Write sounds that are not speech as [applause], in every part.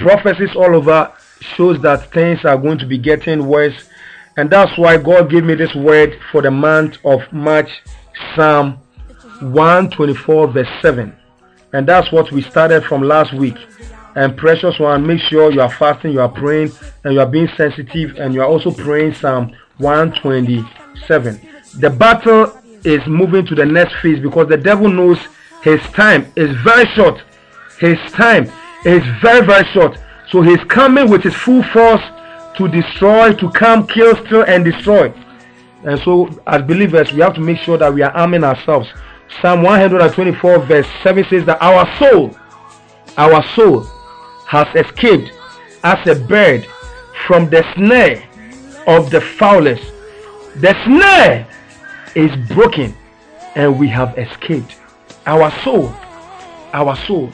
prophecies all over shows that things are going to be getting worse. And that's why god gave me this word for the month of march psalm 124 verse 7 and that's what we started from last week. And precious one make sure you are fasting you are praying and you are being sensitive and you are also praying psalm 127 the battle is moving to the next phase because the devil knows his time is very short. His time is very very short. So he's coming with his full force to destroy to come kill steal and destroy. And so as believers we have to make sure that we are arming ourselves. Psalm 124 verse 7 says that our soul our soul has escaped as a bird from the snare of the fowlers the snare is broken and we have escaped. Our soul our soul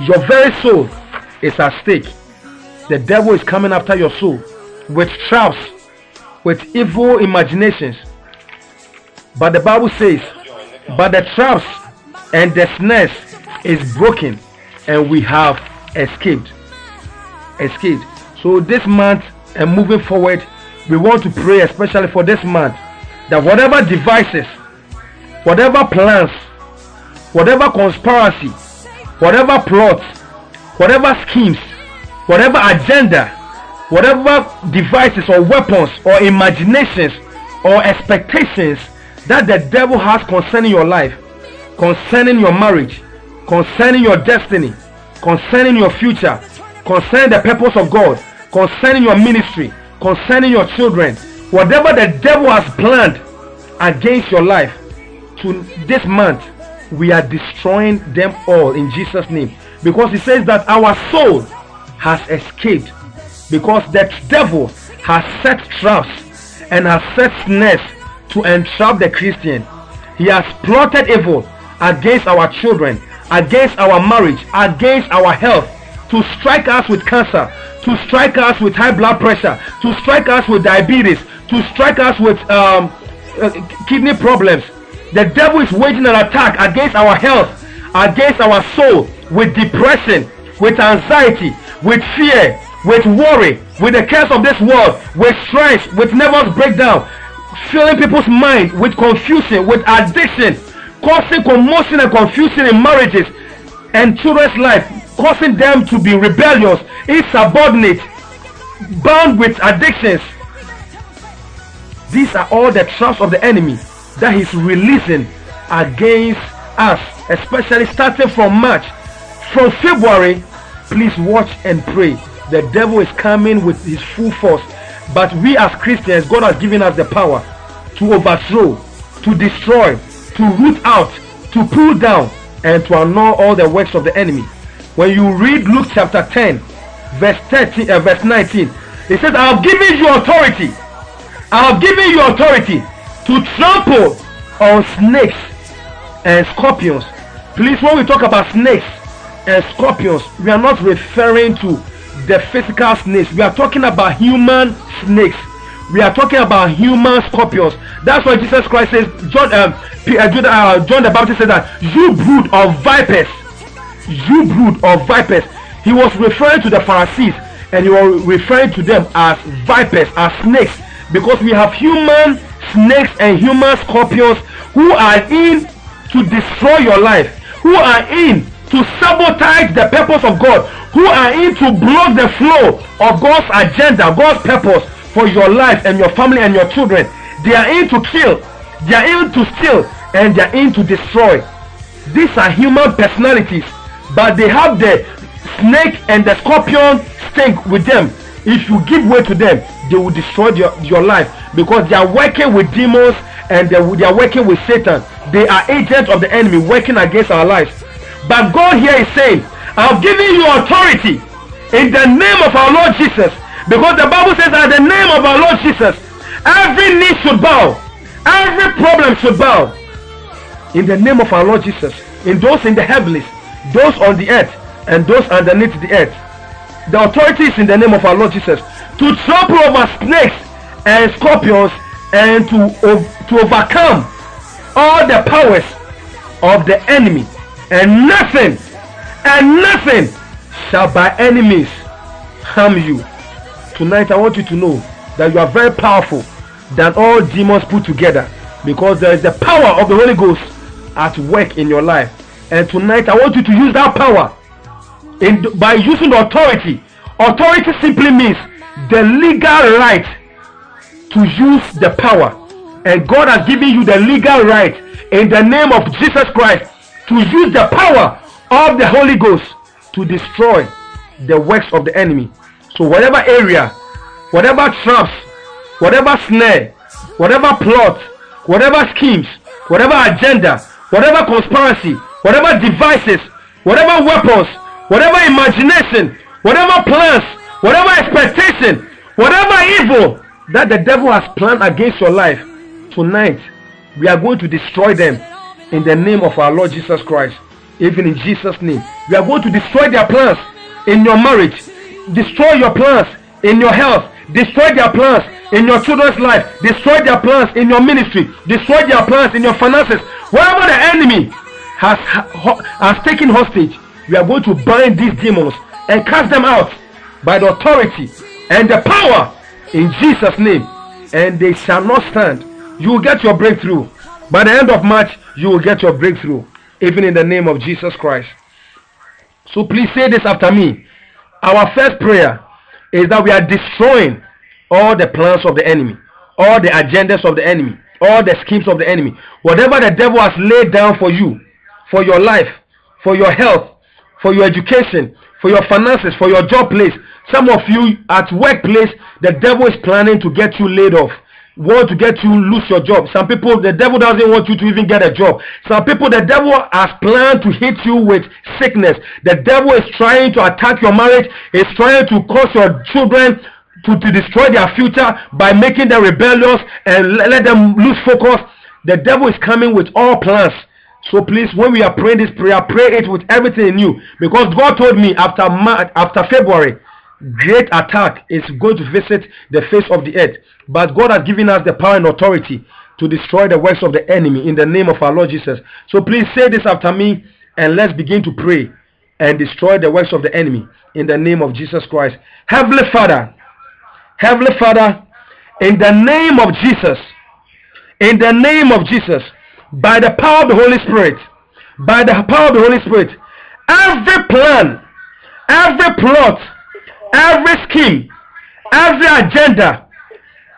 your very soul is at stake. The devil is coming after your soul with traps with evil imaginations. But the bible says but the traps and the snares is broken and we have escaped. Escaped. So this month and moving forward we want to pray especially for this month that whatever devices whatever plans whatever conspiracy whatever plots whatever schemes whatever agenda whatever devices or weapons or imaginations or expectations that the devil has concerning your life concerning your marriage concerning your destiny concerning your future concerning the purpose of god concerning your ministry concerning your children whatever the devil has planned against your life to this month we are destroying them all in jesus name. Because he says that our soul has escaped. Because the devil has set traps and has set snares to entrap the christian. He has plotted evil against our children against our marriage against our health to strike us with cancer to strike us with high blood pressure to strike us with diabetes to strike us with um, uh, kidney problems the devil is waging an attack against our health against our soul with depression with anxiety with fear with worry with the curse of this world with stress with nervous breakdown filling people's mind with confusion with addiction causing commotion and confusion in marriages and children's life causing them to be rebellious insubordinate bound with addictions. These are all the traps of the enemy that he's releasing against us especially starting from march. From february please watch and pray. The devil is coming with his full force. But we as christians god has given us the power to overthrow to destroy to root out to pull down and to annul all the works of the enemy. When you read luke chapter 10 verse 13 uh, verse 19 it says i have given you authority. I have given you authority to trample on snakes and scorpions. Please when we talk about snakes and scorpions we are not referring to the physical snakes. We are talking about human snakes. We are talking about human scorpions. That's why jesus christ says john um, uh, john the baptist said that you brood of vipers you brood of vipers. He was referring to the pharisees and he was referring to them as vipers as snakes because we have human snakes and human scorpions who are in to destroy your life who are in to sabotage the purpose of god who are in to block the flow of god's agenda god's purpose for your life and your family and your children. They are in to kill they are in to steal and they are in to destroy. These are human personalities but they have the snake and the scorpion stink with them if you give way to them they will destroy your, your life. Because they are working with demons and they, they are working with satan. They are agents of the enemy working against our lives. But god here is saying i've given you authority in the name of our lord jesus. Because the bible says that the name of our lord jesus every knee should bow every problem should bow. In the name of our lord jesus in those in the heavens those on the earth and those underneath the earth the authority is in the name of our lord jesus to trample over snakes and scorpions and to, to overcome all the powers of the enemy and nothing and nothing shall by enemies harm you. Tonight, I want you to know that you are very powerful than all demons put together because there is the power of the Holy Ghost at work in your life. And tonight, I want you to use that power in, by using authority. Authority simply means the legal right to use the power. And God has given you the legal right in the name of Jesus Christ to use the power of the Holy Ghost to destroy the works of the enemy. So, whatever area, whatever traps, whatever snare, whatever plot, whatever schemes, whatever agenda, whatever conspiracy, whatever devices, whatever weapons, whatever imagination, whatever plans, whatever expectation, whatever evil that the devil has planned against your life, tonight we are going to destroy them in the name of our Lord Jesus Christ. Even in Jesus' name, we are going to destroy their plans in your marriage, destroy your plans in your health, destroy their plans in your children's life, destroy their plans in your ministry, destroy their plans in your finances. Wherever the enemy has, has taken hostage, we are going to bind these demons and cast them out by the authority and the power in Jesus' name. And they shall not stand. You will get your breakthrough. By the end of March, you will get your breakthrough, even in the name of Jesus Christ. So please say this after me. Our first prayer is that we are destroying all the plans of the enemy, all the agendas of the enemy, all the schemes of the enemy. Whatever the devil has laid down for you, for your life, for your health, for your education, for your finances, for your job place. Some of you at workplace, the devil is planning to get you laid off want to get you lose your job. Some people, the devil doesn't want you to even get a job. Some people, the devil has planned to hit you with sickness. The devil is trying to attack your marriage. Is trying to cause your children to, to destroy their future by making them rebellious and let them lose focus. The devil is coming with all plans. So please, when we are praying this prayer, pray it with everything in you. Because God told me after March, after February, great attack is going to visit the face of the earth. But God has given us the power and authority to destroy the works of the enemy in the name of our Lord Jesus. So please say this after me and let's begin to pray and destroy the works of the enemy in the name of Jesus Christ. Heavenly Father, Heavenly Father, in the name of Jesus, in the name of Jesus, by the power of the Holy Spirit, by the power of the Holy Spirit, every plan, every plot, every scheme, every agenda,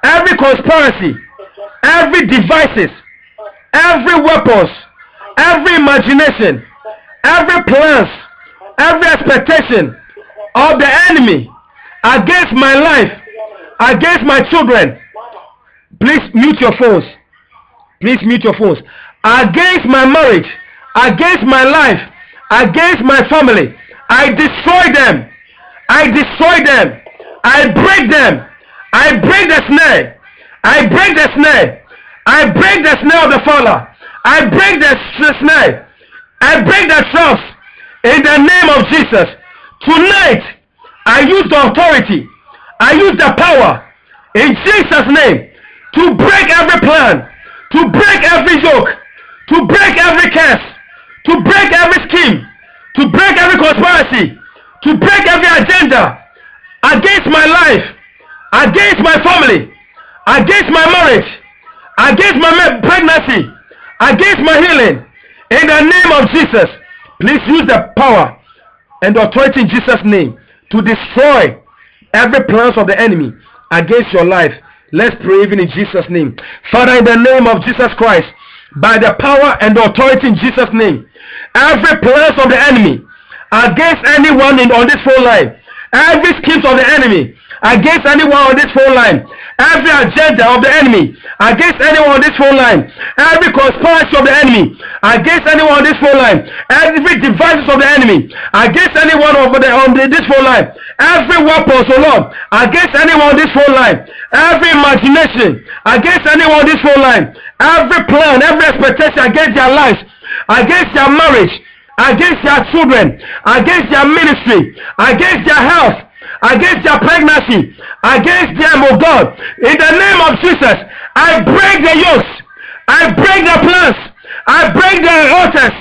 every conspiracy, every devices, every weapons, every imagination, every plans, every expectation of the enemy against my life, against my children. Please mute your phones. Please mute your phones. Against my marriage, against my life, against my family. I destroy them I destroy them. I break them. I break the snare. I break the snare. I break the snare of the faller. I break the snare. I break the traps in the name of Jesus. Tonight, I use the authority. I use the power in Jesus' name to break every plan, to break every yoke, to break every curse, to break every scheme, to break every conspiracy, to break every agenda against my life, against my family, against my marriage, against my pregnancy, against my healing. In the name of Jesus, please use the power and authority in Jesus' name to destroy every plans of the enemy against your life. Let's pray even in Jesus' name. Father, in the name of Jesus Christ, by the power and authority in Jesus' name, every plans of the enemy against anyone in, on this phone line. Every schemes of the enemy against anyone on this phone line. Every agenda of the enemy against anyone on this phone line. Every conspiracy of the enemy against anyone on this phone line. Every devices of the enemy against anyone over the, on the, this phone line. Every weapon, so Lord, against anyone on this phone line. Every imagination against anyone on this phone line. Every plan, every expectation against their lives, against their marriage, against their children, against their ministry, against their health, against their pregnancy, against them, oh God. In the name of Jesus, I break the yokes. I break the plans. I break the altars.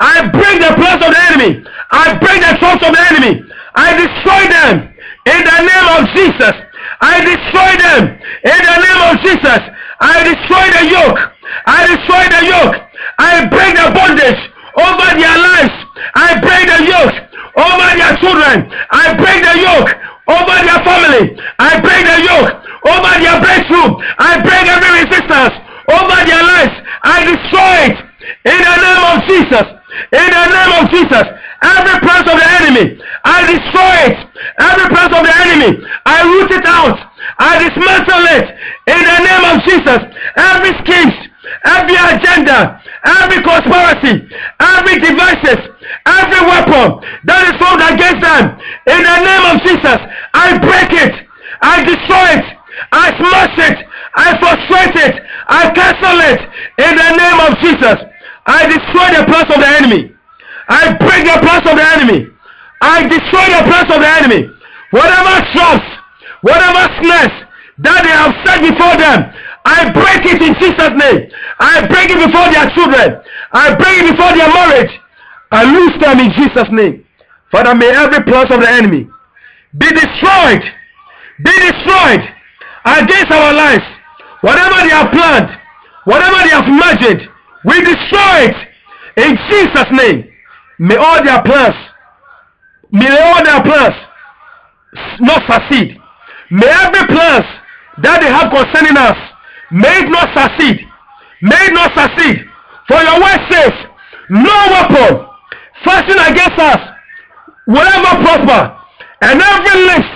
I break the plans of the enemy. I break the thoughts of the enemy. I destroy them In the name of Jesus, I destroy them. In the name of Jesus, I destroy the yoke. I destroy the yoke. I break the bondage over their lives. I break the yoke over their children. I break the yoke over their family. I break the yoke over their breakthrough. I break every resistance over their lives. I destroy it in the name of Jesus. In the name of Jesus. Every plan of the enemy, I destroy it. Every plan of the enemy, I root it out. I dismantle it in the name of Jesus. Every scheme, every agenda, every conspiracy, every devices, every weapon that is formed against them, in the name of Jesus, I break it. I destroy it. I smash it. I frustrate it. I cancel it in the name of Jesus. I destroy the plans of the enemy. I break the plans of the enemy. I destroy the plans of the enemy. Whatever traps, whatever snares that they have set before them, I break it in Jesus' name. I break it before their children. I break it before their marriage. I lose them in Jesus' name. Father, may every plan of the enemy be destroyed. Be destroyed against our lives. Whatever they have planned, whatever they have imagined, we destroy it in Jesus' name. May all their plans, may all their plans not succeed. May every plans that they have concerning us, may it not succeed. May it not succeed. For your word says, no weapon fashioned against us will ever prosper. And every list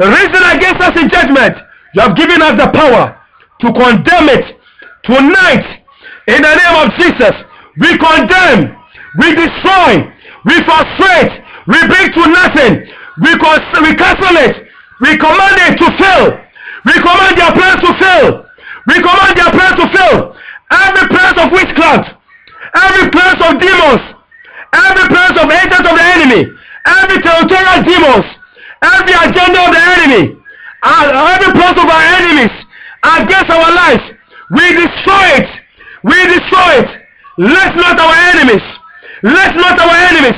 risen against us in judgment, you have given us the power to condemn it tonight. In the name of Jesus, we condemn we destroy, we frustrate, we bring to nothing, we, we cancel it, we command it to fail, we command their plans to fail, we command their plans to fail. Every plans of witchcraft, every plans of demons, every plans of agents of the enemy, every territorial demons, every agenda of the enemy, and every plans of our enemies against our lives, we destroy it. We destroy it. Let not our enemies let not our enemies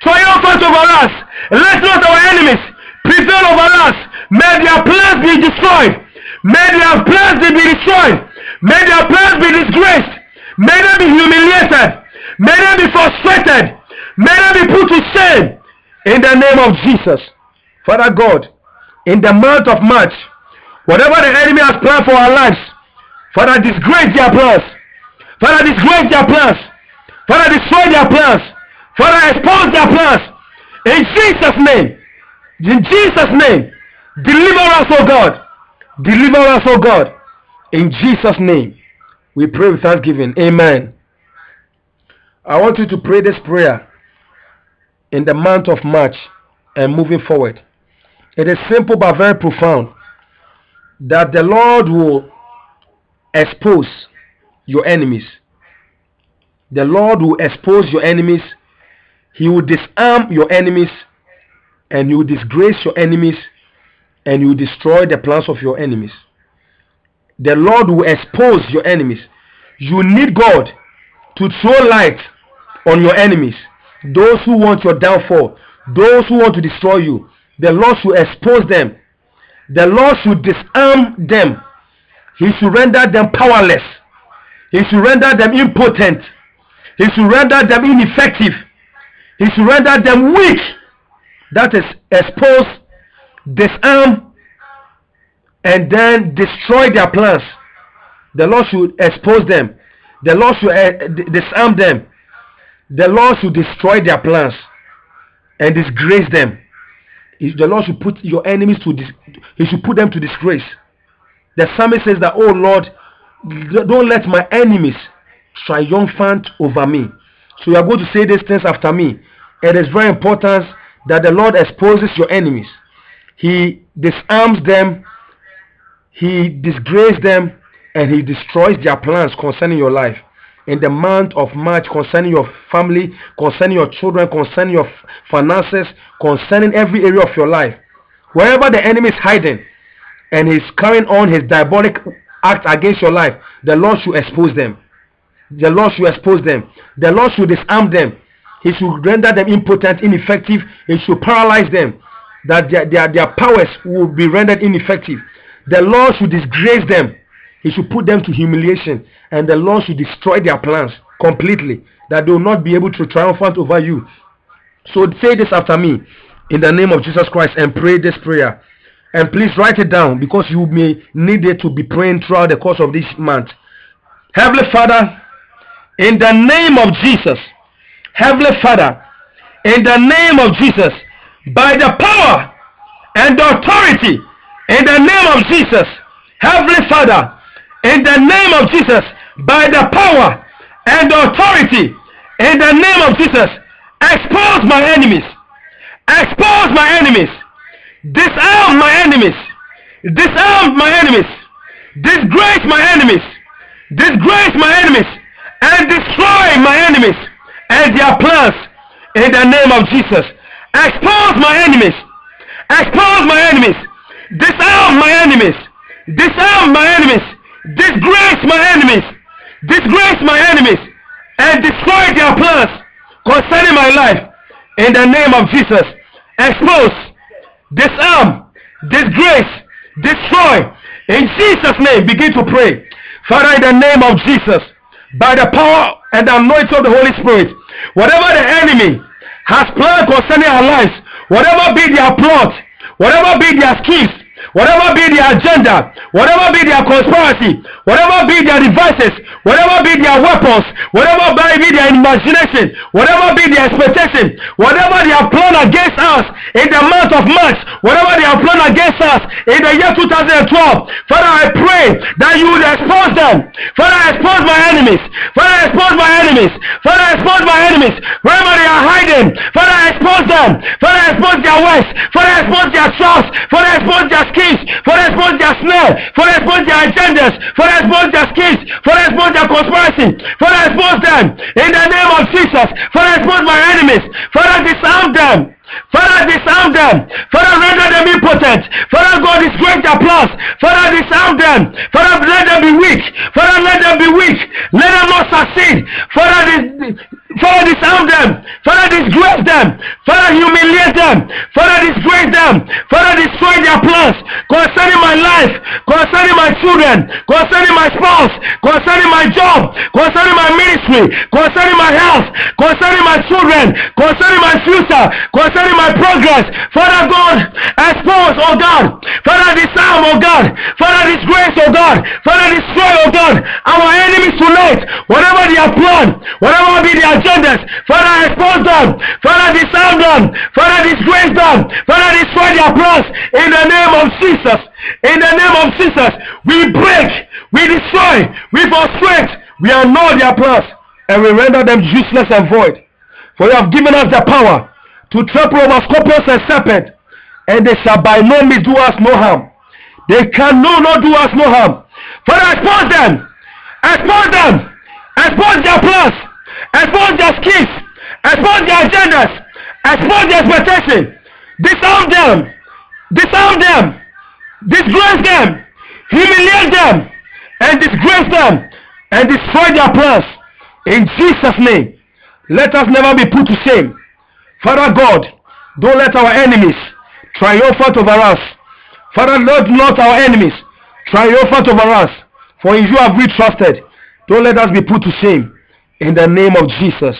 triumphant over us. Let not our enemies prevail over us. May their plans be destroyed. May their plans be destroyed. May their plans be disgraced. May they be humiliated. May they be frustrated. May they be put to shame. In the name of Jesus. Father God, in the month of March, whatever the enemy has planned for our lives, Father, disgrace their plans. Father, disgrace their plans. Father, destroy their plans. Father, expose their plans. In Jesus' name. In Jesus' name. Deliver us, oh God. Deliver us, oh God. In Jesus' name. We pray with thanksgiving. Amen. I want you to pray this prayer in the month of March and moving forward. It is simple but very profound that the Lord will expose your enemies the Lord will expose your enemies. He will disarm your enemies and you will disgrace your enemies and you destroy the plans of your enemies. The Lord will expose your enemies. You need God to throw light on your enemies. Those who want your downfall, those who want to destroy you, the Lord should expose them. The Lord should disarm them. He should render them powerless. He should render them impotent. He should render them ineffective. He should render them weak. That is, expose, disarm, and then destroy their plans. The Lord should expose them. The Lord should uh, disarm them. The Lord should destroy their plans and disgrace them. The Lord should put your enemies to dis- He should put them to disgrace. The psalmist says that, Oh Lord, don't let my enemies triumphant over me. So you are going to say these things after me. It is very important that the Lord exposes your enemies. He disarms them, He disgraces them, and He destroys their plans concerning your life. In the month of March, concerning your family, concerning your children, concerning your finances, concerning every area of your life. Wherever the enemy is hiding and he's carrying on his diabolic act against your life, the Lord should expose them. The Lord should expose them. The Lord should disarm them. He should render them impotent, ineffective. He should paralyze them. That their, their, their powers will be rendered ineffective. The Lord should disgrace them. He should put them to humiliation. And the Lord should destroy their plans completely. That they will not be able to triumphant over you. So say this after me in the name of Jesus Christ and pray this prayer. And please write it down because you may need it to be praying throughout the course of this month. Heavenly Father, in the name of Jesus, Heavenly Father, in the name of Jesus, by the power and authority in the name of Jesus, Heavenly Father, in the name of Jesus, by the power and authority in the name of Jesus, expose my enemies, expose my enemies, disarm my enemies, disarm my enemies, disgrace my enemies, disgrace my enemies, and destroy my enemies and their plans in the name of Jesus. Expose my enemies. Expose my enemies. Disarm my enemies. Disarm my enemies. Disgrace my enemies. Disgrace my enemies. And destroy their plans concerning my life. In the name of Jesus. Expose. Disarm. Disgrace. Destroy. In Jesus' name, begin to pray. Father, in the name of Jesus, by the power and the anointing of the Holy Spirit, whatever the enemy has planned concerning our lives, whatever be their plot, whatever be their schemes, whatever be their agenda, whatever be their conspiracy, whatever be their devices, whatever be their weapons, whatever be their imagination, whatever be their expectation, whatever they have planned against us in the month of March, whatever they have planned against us in the year 2012, Father, I pray that you will expose them. Father, expose my enemies. Father, expose my enemies. Father, expose my enemies. Wherever they are hiding, Father, expose them. Father, expose their ways. Father, expose their traps. Father, expose their for expose their snare, for expose their agendas, for expose their schemes, for expose their conspiracy, for expose them in the name of Jesus, for expose my enemies, Father disarm them. Father, disarm them. Father, render them impotent. Father, God disgrace their plans. Father, disarm them. Father, let them be weak. Father, let them be weak. Let them not succeed. Father, dis- Father, disarm them. Father, disgrace them. Father, humiliate them. Father, disgrace them. Father, destroy their plans concerning my life, concerning my children, concerning my spouse, concerning my job, concerning my ministry, concerning my health, concerning my children, concerning my future, concerning my progress. Father God, expose, oh God. Father, disarm, oh God. Father, disgrace, oh God. Father, destroy, oh God, our enemies tonight. Whatever have planned, whatever be their agendas, Father, expose them. Father, disarm them. Father, disgrace them. Father, destroy their plans in the name of Jesus. In the name of Jesus, we break, we destroy, we frustrate, we annul their plans, and we render them useless and void. For you have given us the power to trample over scorpions and serpents, and they shall by no means do us no harm. They can no not do us no harm. Father, expose them, expose them, expose their plans, expose their schemes, expose their agendas, expose their expectation, disarm them, disarm them, disgrace them, humiliate them, and disgrace them, and destroy their plans. In Jesus' name, let us never be put to shame. Father God, don't let our enemies triumphant over us. Father, let not our enemies triumphant over us. For in you have we trusted. Don't let us be put to shame. In the name of Jesus,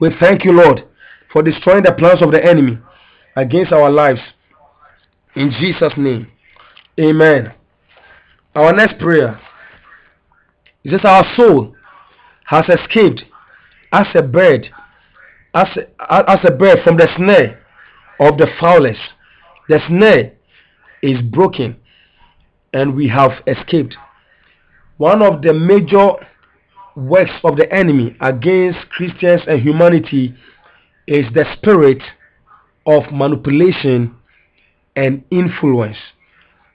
we thank you, Lord, for destroying the plans of the enemy against our lives. In Jesus' name, amen. Our next prayer is that our soul has escaped as a bird, as a, as a bird from the snare of the fowlers. The snare is broken and we have escaped. One of the major works of the enemy against Christians and humanity is the spirit of manipulation and influence.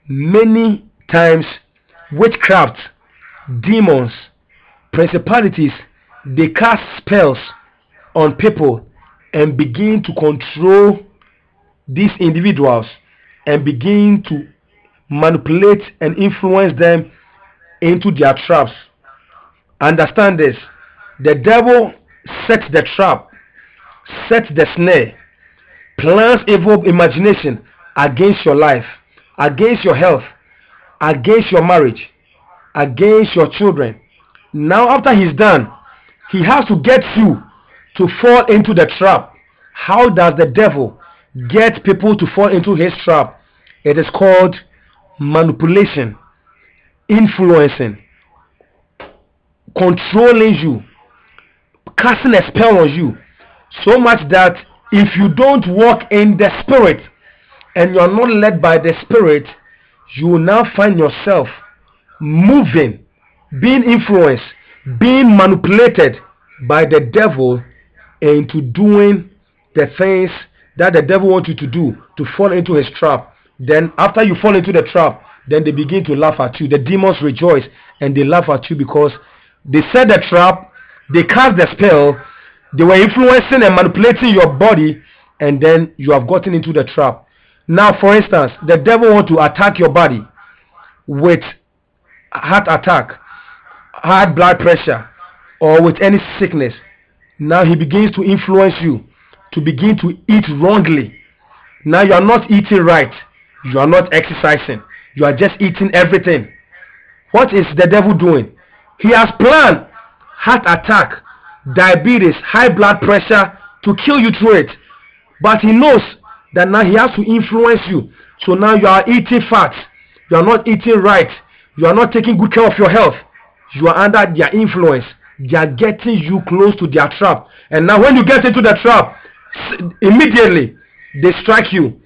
Many times, witchcraft, demons, principalities, they cast spells on people and begin to control these individuals and begin to manipulate and influence them into their traps. Understand this. The devil sets the trap, sets the snare, plans evil imagination against your life, against your health, against your marriage, against your children. Now, after he's done, he has to get you to fall into the trap. How does the devil get people to fall into his trap? It is called manipulation, influencing, controlling you, casting a spell on you. So much that if you don't walk in the spirit and you are not led by the spirit, you will now find yourself moving, being influenced, being manipulated by the devil into doing the things that the devil wants you to do to fall into his trap. Then, after you fall into the trap, then they begin to laugh at you. The demons rejoice and they laugh at you because they set the trap, they cast the spell, they were influencing and manipulating your body, and then you have gotten into the trap. Now, for instance, the devil want to attack your body with heart attack, high blood pressure, or with any sickness. Now he begins to influence you to begin to eat wrongly. Now you are not eating right. You are not exercising. You are just eating everything. What is the devil doing? He has planned heart attack, diabetes, high blood pressure to kill you through it. But he knows that now he has to influence you. So now you are eating fat. You are not eating right. You are not taking good care of your health. You are under their influence. They are getting you close to their trap. And now when you get into the trap, immediately they strike you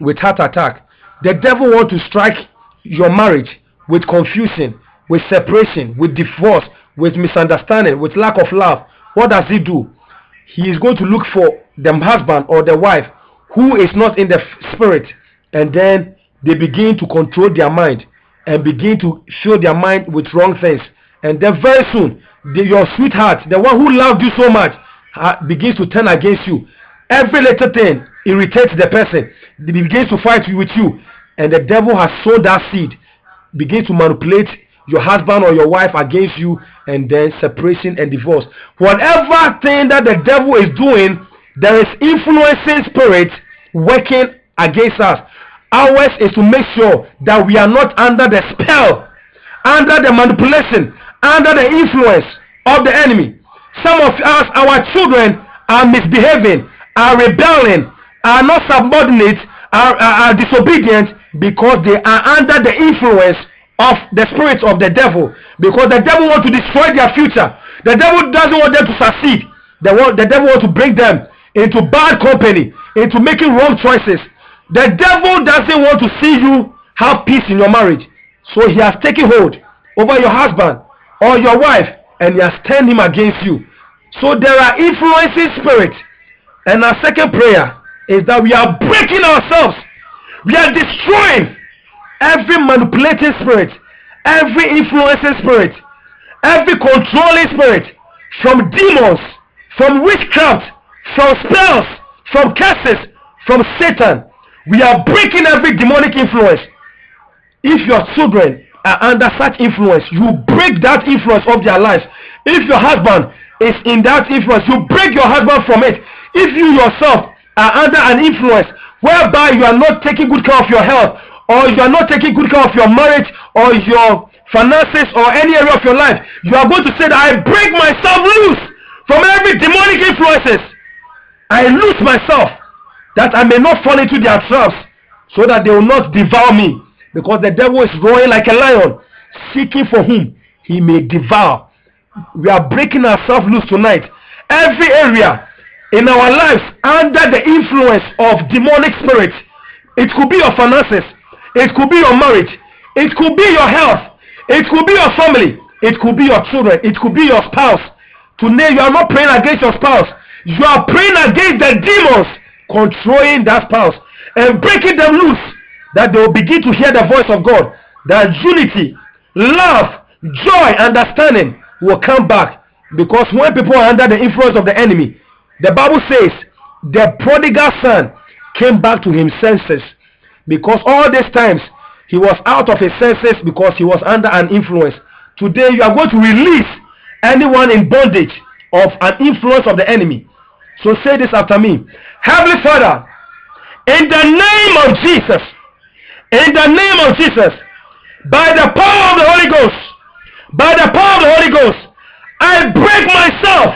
with heart attack. The devil want to strike your marriage with confusion, with separation, with divorce, with misunderstanding, with lack of love. What does he do? He is going to look for the husband or the wife who is not in the spirit and then they begin to control their mind and begin to fill their mind with wrong things and then very soon the, your sweetheart the one who loved you so much uh, begins to turn against you. Every little thing irritates the person. He begins to fight with you. And the devil has sown that seed. Begins to manipulate your husband or your wife against you. And then separation and divorce. Whatever thing that the devil is doing there is influencing spirit working against us. Ours is to make sure that we are not under the spell under the manipulation under the influence of the enemy. Some of us our children are misbehaving are rebelling are not subordinate are, are, are disobedient because they are under the influence of the spirits of the devil. Because the devil wants to destroy their future. The devil doesn't want them to succeed. The, the devil wants to bring them into bad company into making wrong choices. The devil doesn't want to see you have peace in your marriage. So he has taken hold over your husband or your wife and he has turned him against you so there are influencing spirits and our second prayer is that we are breaking ourselves we are destroying every manipulating spirit, every influencing spirit, every controlling spirit from demons, from witchcraft, from spells, from curses, from Satan. We are breaking every demonic influence. If your children are under such influence, you break that influence of their lives. If your husband is in that influence, you break your husband from it. If you yourself are under an influence whereby you are not taking good care of your health or you are not taking good care of your marriage or your finances or any area of your life, you are going to say that I break myself loose from every demonic influences. I lose myself that I may not fall into their traps so that they will not devour me because the devil is roaring like a lion seeking for whom he may devour. We are breaking ourselves loose tonight. Every area in our lives under the influence of demonic spirits. It could be your finances. It could be your marriage. It could be your health. It could be your family. It could be your children. It could be your spouse. Today you are not praying against your spouse. You are praying against the demons controlling that spouse and breaking them loose that they will begin to hear the voice of God. That unity, love, joy, understanding will come back. Because when people are under the influence of the enemy, the Bible says the prodigal son came back to his senses because all these times he was out of his senses because he was under an influence. Today you are going to release anyone in bondage of an influence of the enemy. So say this after me. Heavenly Father, In the name of Jesus. In the name of Jesus. By the power of the Holy Ghost. By the power of the Holy Ghost. I break myself.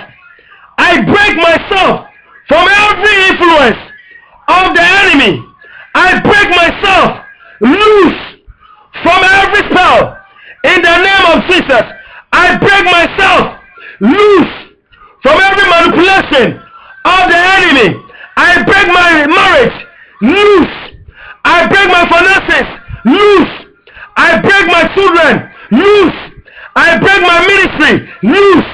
I break myself from every influence of the enemy. I break myself loose from every spell. In the name of Jesus. I break myself loose from every manipulation of the enemy. I break my marriage loose. I break my finances loose. I break my children loose. I break my ministry loose.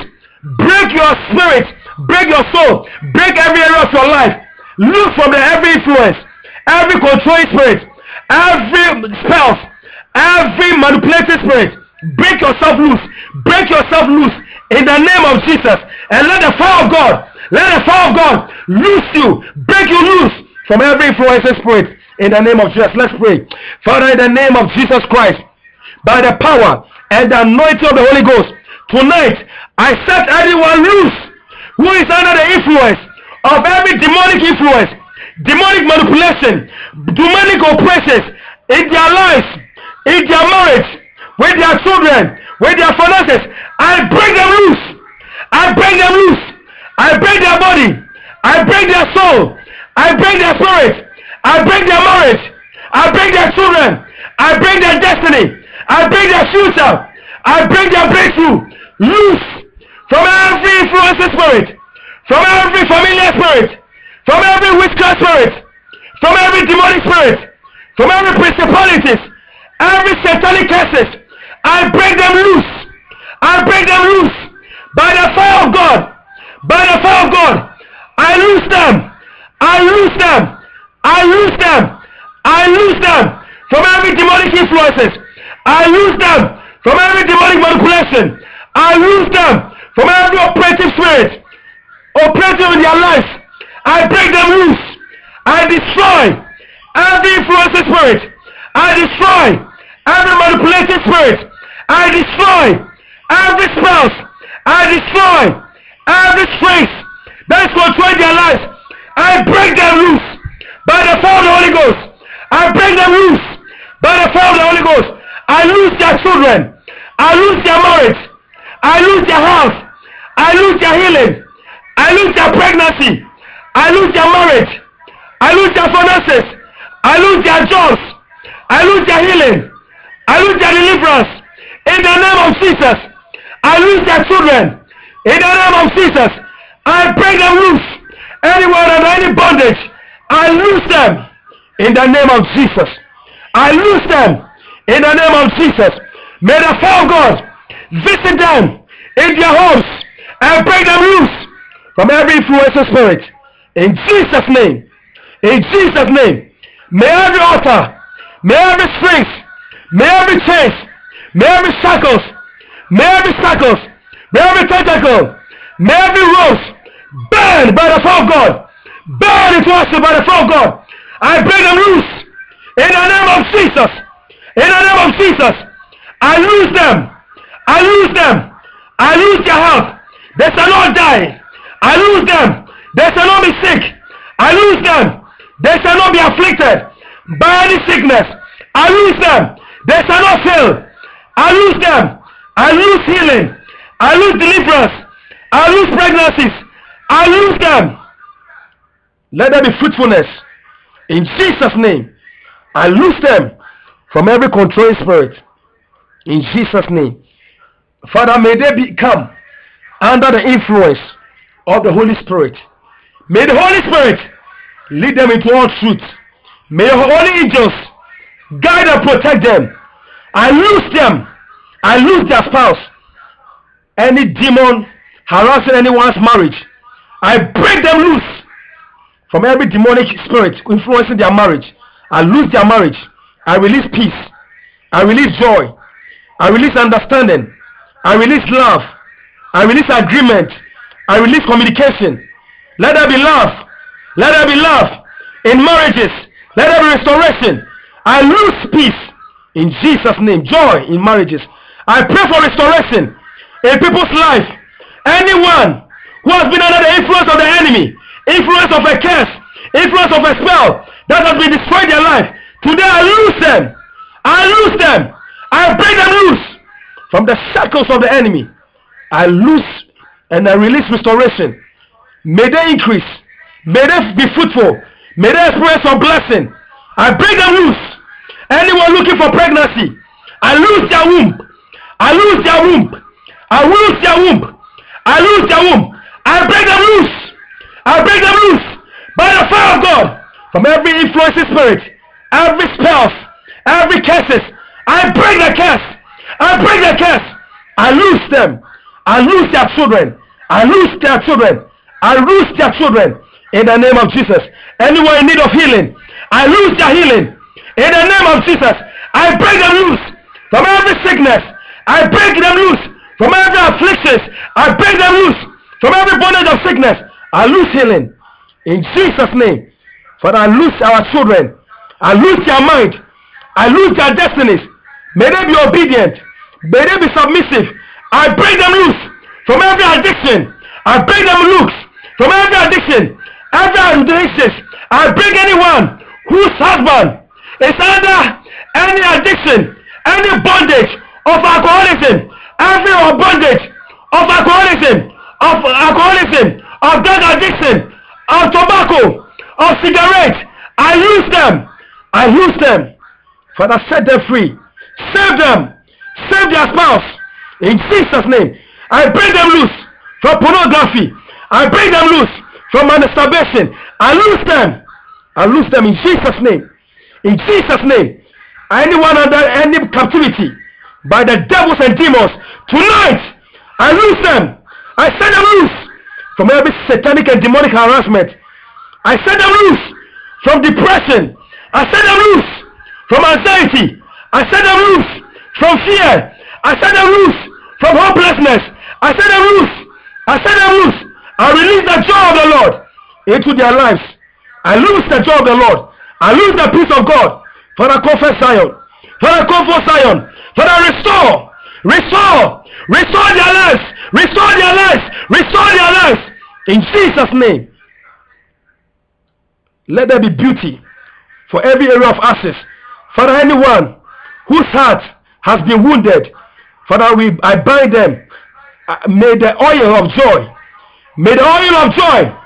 Break your spirit. Break your soul. Break every area of your life. Loose from the every influence, every controlling spirit, every spell, every manipulating spirit. Break yourself loose. Break yourself loose in the name of Jesus. And let the fire of God, let the fire of God loose you, break you loose from every influencing spirit in the name of Jesus. Let's pray. Father, in the name of Jesus Christ, by the power and the anointing of the Holy Ghost, tonight I set everyone loose who is under the influence of every demonic influence, demonic manipulation, demonic oppressions in their lives, in their marriage, with their children, with their finances. I break them loose. I break them loose. I break their body. I break their soul. I break their spirit. I break their marriage. I break their children. I break their destiny. I break their future. I break their breakthrough. Loose from every influencing spirit. From every familiar spirit. From every witchcraft spirit. From every demonic spirit. From every principalities. Every satanic curses. I break them loose. I break them loose by the fire of God. By the fire of God. I loose them. I loose them. I loose them. I loose them from every demonic influences. I loose them from every demonic manipulation. I loose them from every operative spirit operating in their lives. I break them loose. I destroy every influencing spirit. I destroy every manipulating spirit. I destroy every spouse. I destroy every strength that is controlling their lives. I break them loose by the power of the Holy Ghost. I break them loose by the power of the Holy Ghost. I lose their children. I lose their marriage. I lose their house. I lose their healing. I lose their pregnancy. I lose their marriage. I lose their finances. I lose their jobs. I lose their healing. I lose their deliverance. In the name of Jesus, I lose their children. In the name of Jesus, I break them loose. Anyone under any bondage, I lose them. In the name of Jesus, I lose them. In the name of Jesus, may the fire of God visit them in their homes and break them loose from every influential spirit. In Jesus' name, in Jesus' name, may every altar, may every strength, may every chain May every shackles, may every shackles, may every tentacle, may every rose burn by the fire of God. Burn into us by the fire of God. I break them loose in the name of Jesus. In the name of Jesus. I lose them. I lose them. I lose their health. They shall not die. I lose them. They shall not be sick. I lose them. They shall not be afflicted by any sickness. I lose them. They shall not fail. I lose them. I lose healing. I lose deliverance. I lose pregnancies. I lose them. Let there be fruitfulness. In Jesus' name, I lose them from every controlling spirit. In Jesus' name. Father, may they become under the influence of the Holy Spirit. May the Holy Spirit lead them into all truth. May your holy angels guide and protect them I lose them. I lose their spouse. Any demon harassing anyone's marriage, I break them loose from every demonic spirit influencing their marriage. I lose their marriage. I release peace. I release joy. I release understanding. I release love. I release agreement. I release communication. Let there be love. Let there be love in marriages. Let there be restoration. I lose peace. In Jesus' name, joy in marriages. I pray for restoration in people's life. Anyone who has been under the influence of the enemy, influence of a curse, influence of a spell that has been destroyed their life. Today I lose them. I lose them. I break them loose from the shackles of the enemy. I loose and I release restoration. May they increase. May they be fruitful. May they experience some blessing. I break them loose. Anyone looking for pregnancy, I lose their womb. I lose their womb. I lose their womb. I lose their womb. I break them loose. I break them loose by the fire of God from every influencing spirit, every spells, every curses. I break the curse. I break the curse. I lose them. I lose their children. I lose their children. I lose their children in the name of Jesus. Anyone in need of healing, I lose their healing in the name of Jesus. I break them loose from every sickness. I break them loose from every affliction. I break them loose from every bondage of sickness. I lose healing in Jesus' name. Father, I lose our children. I lose their mind. I lose their destinies. May they be obedient. May they be submissive. I break them loose from every addiction. I break them loose from every addiction. Every addiction. I break anyone whose husband is under any addiction, any bondage of alcoholism, every bondage of alcoholism, of uh, alcoholism, of drug addiction, of tobacco, of cigarettes. I lose them. I lose them. Father, set them free. Save them. Save their spouse. In Jesus' name. I break them loose from pornography. I break them loose from masturbation. I lose them. I lose them in Jesus' name. In Jesus' name. Anyone under any captivity by the devils and demons, tonight I lose them. I set them loose from every satanic and demonic harassment. I set them loose from depression. I set them loose from anxiety. I set them loose from fear. I set them loose from hopelessness. I set them loose. I set them loose. I release the joy of the Lord into their lives. I lose the joy of the Lord. I lose the peace of God. Father, comfort Zion. Father, comfort Zion. Father, restore. Restore. Restore their lives. Restore their lives. Restore their lives. In Jesus' name. Let there be beauty for every area of access. Father, anyone whose heart has been wounded, Father, we, I bind them. Uh, may the oil of joy, may the oil of joy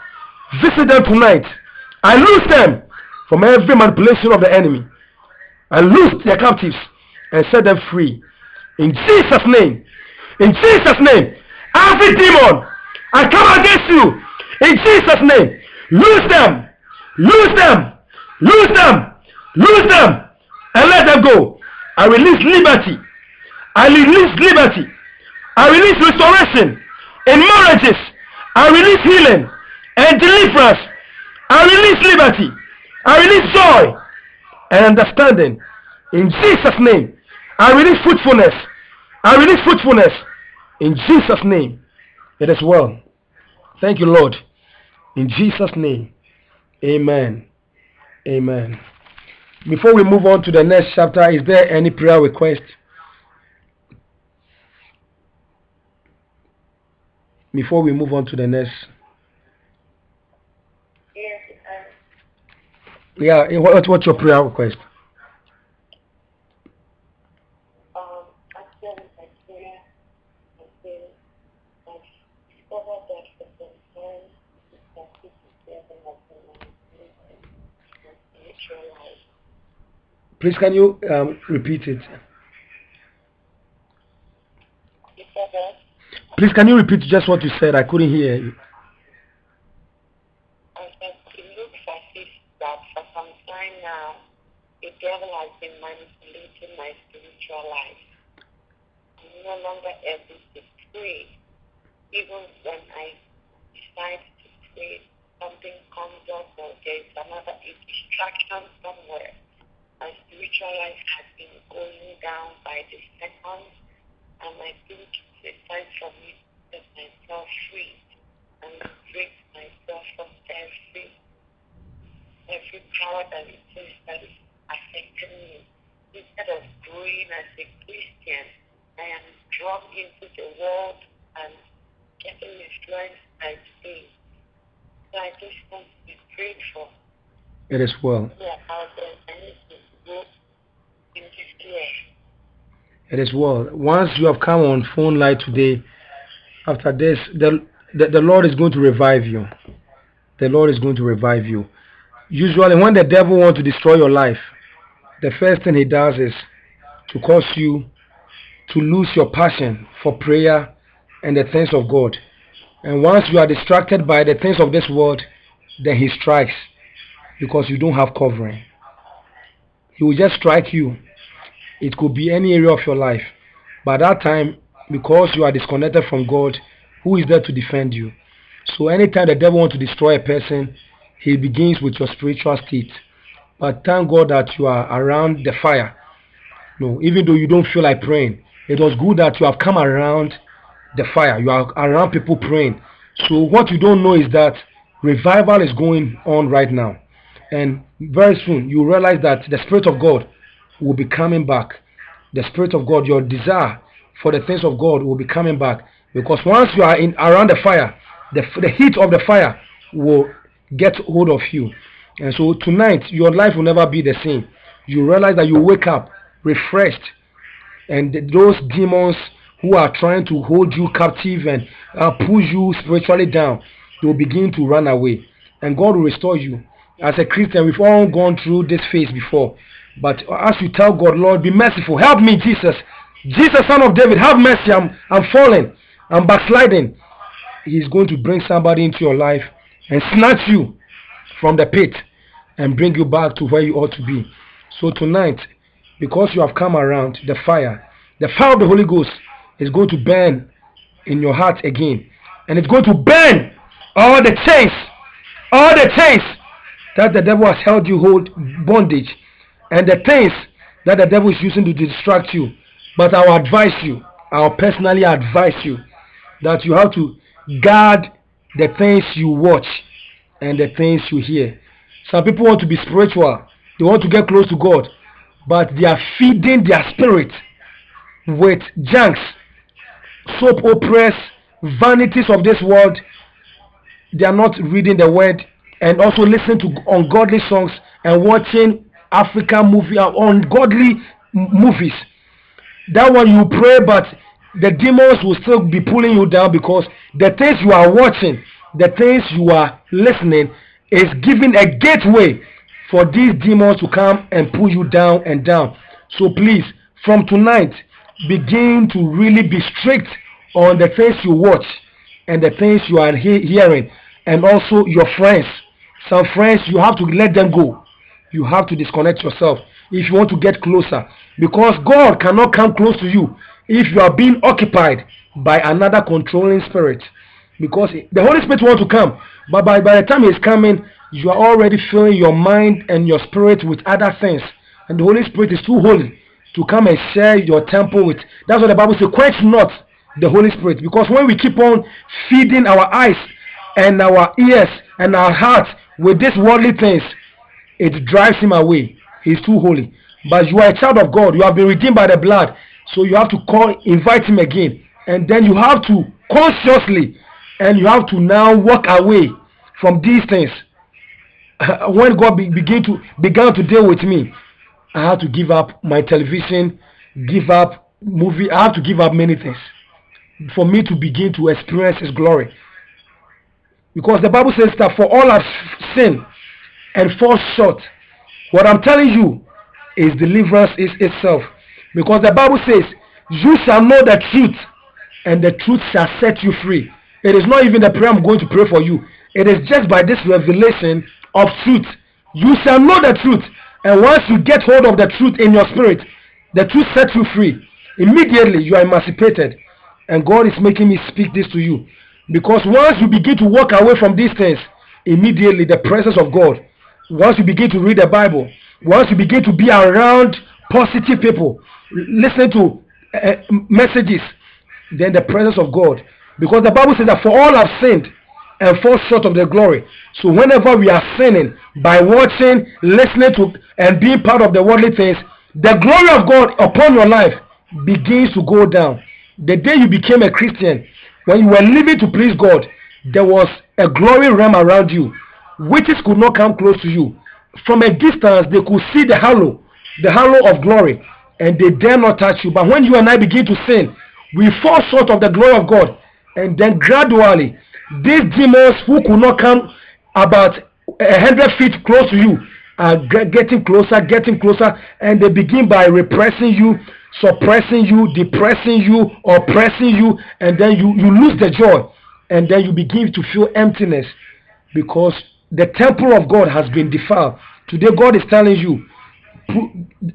visit them tonight. I loose them from every manipulation of the enemy. I loose their captives and set them free. In Jesus' name. In Jesus' name. Every demon, I come against you. In Jesus' name. Lose them. Lose them. Lose them. Lose them. And let them go. I release liberty. I release liberty. I release restoration in marriages. I release healing and deliverance. I release liberty. I release joy and understanding. In Jesus' name. I release fruitfulness. I release fruitfulness. In Jesus' name. It is well. Thank you, Lord. In Jesus' name. Amen. Amen. Before we move on to the next chapter, is there any prayer request? Before we move on to the next. Yes, Yeah, what, what's your prayer request? um, after Nigeria, I feel I've discovered that for some time, that fifty-seven has been my my spiritual life. Please, can you um, repeat it? Please, can you repeat just what you said? I couldn't hear you. Devil has been manipulating my spiritual life. I'm no longer able to pray. Even when I decide to pray, something comes up or there's another distraction somewhere. My spiritual life has been going down by the seconds, and I think it's a time for me to set myself free and break myself from every every power that it is that is affecting me. Instead of growing as a Christian, I am drawn into the world and getting influenced by things. So I just want to be prayed for It is well. Yeah, It is well. Once you have come on phone line today, after this, the, the, the Lord is going to revive you. The Lord is going to revive you. Usually, when the devil wants to destroy your life, the first thing he does is to cause you to lose your passion for prayer and the things of God. And once you are distracted by the things of this world, then he strikes because you don't have covering. He will just strike you. It could be any area of your life. By that time, because you are disconnected from God, who is there to defend you? So anytime the devil wants to destroy a person, he begins with your spiritual state. But thank God that you are around the fire. No, even though you don't feel like praying, it was good that you have come around the fire. You are around people praying. So what you don't know is that revival is going on right now. And very soon you realize that the Spirit of God will be coming back. The Spirit of God, your desire for the things of God will be coming back. Because once you are in around the fire, the, the heat of the fire will get hold of you. And so tonight, your life will never be the same. You realize that you wake up refreshed, and those demons who are trying to hold you captive and uh, push you spiritually down, they will begin to run away. And God will restore you. As a Christian, we've all gone through this phase before. But as you tell God, Lord, be merciful. Help me, Jesus. Jesus, son of David, have mercy. I'm, I'm falling. I'm backsliding. He's going to bring somebody into your life and snatch you from the pit and bring you back to where you ought to be. So tonight, because you have come around the fire, the fire of the Holy Ghost is going to burn in your heart again. And it's going to burn all the chains, all the chains that the devil has held you hold bondage, and the things that the devil is using to distract you. But I will advise you, I will personally advise you that you have to guard the things you watch and the things you hear. Some people want to be spiritual, they want to get close to God, but they are feeding their spirit with junks, soap operas, vanities of this world. They are not reading the word and also listening to ungodly songs and watching African movie, uh, ungodly movies. That one you pray, but the demons will still be pulling you down because the things you are watching, the things you are listening, is giving a gateway for these demons to come and pull you down and down. So please, from tonight, begin to really be strict on the things you watch and the things you are he hearing, and also your friends. Some friends, you have to let them go. You have to disconnect yourself if you want to get closer. Because God cannot come close to you if you are being occupied by another controlling spirit. Because the Holy Spirit wants to come, but by, by the time He's coming, you are already filling your mind and your spirit with other things. And the Holy Spirit is too holy to come and share your temple with. That's what the Bible says, quench not the Holy Spirit. Because when we keep on feeding our eyes and our ears and our hearts with these worldly things, it drives him away. He's too holy. But you are a child of God. You have been redeemed by the blood. So you have to call, invite him again. And then you have to consciously and you have to now walk away from these things. [laughs] when God be, begin to began to deal with me, I had to give up my television, give up movie. I have to give up many things for me to begin to experience His glory. Because the Bible says that for all have sinned and fall short. What I'm telling you is deliverance is itself. Because the Bible says, You shall know the truth, and the truth shall set you free. It is not even the prayer I'm going to pray for you. It is just by this revelation of truth. You shall know the truth. And once you get hold of the truth in your spirit, the truth sets you free. Immediately you are emancipated. And God is making me speak this to you. Because once you begin to walk away from these things, immediately the presence of God, once you begin to read the Bible, once you begin to be around positive people, listen to uh, messages, then the presence of God. Because the Bible says that for all have sinned and fall short of the glory. So whenever we are sinning by watching, listening to, and being part of the worldly things, the glory of God upon your life begins to go down. The day you became a Christian, when you were living to please God, there was a glory realm around you. Witches could not come close to you. from a distance they could see the halo, the halo of glory, and they dare not touch you. But when you and I begin to sin, we fall short of the glory of God, and then gradually these demons who could not come about a hundred feet close to you are getting closer, getting closer, and they begin by repressing you, suppressing you, depressing you, oppressing you, and then you, you lose the joy, and then you begin to feel emptiness because the temple of God has been defiled. Today, God is telling you,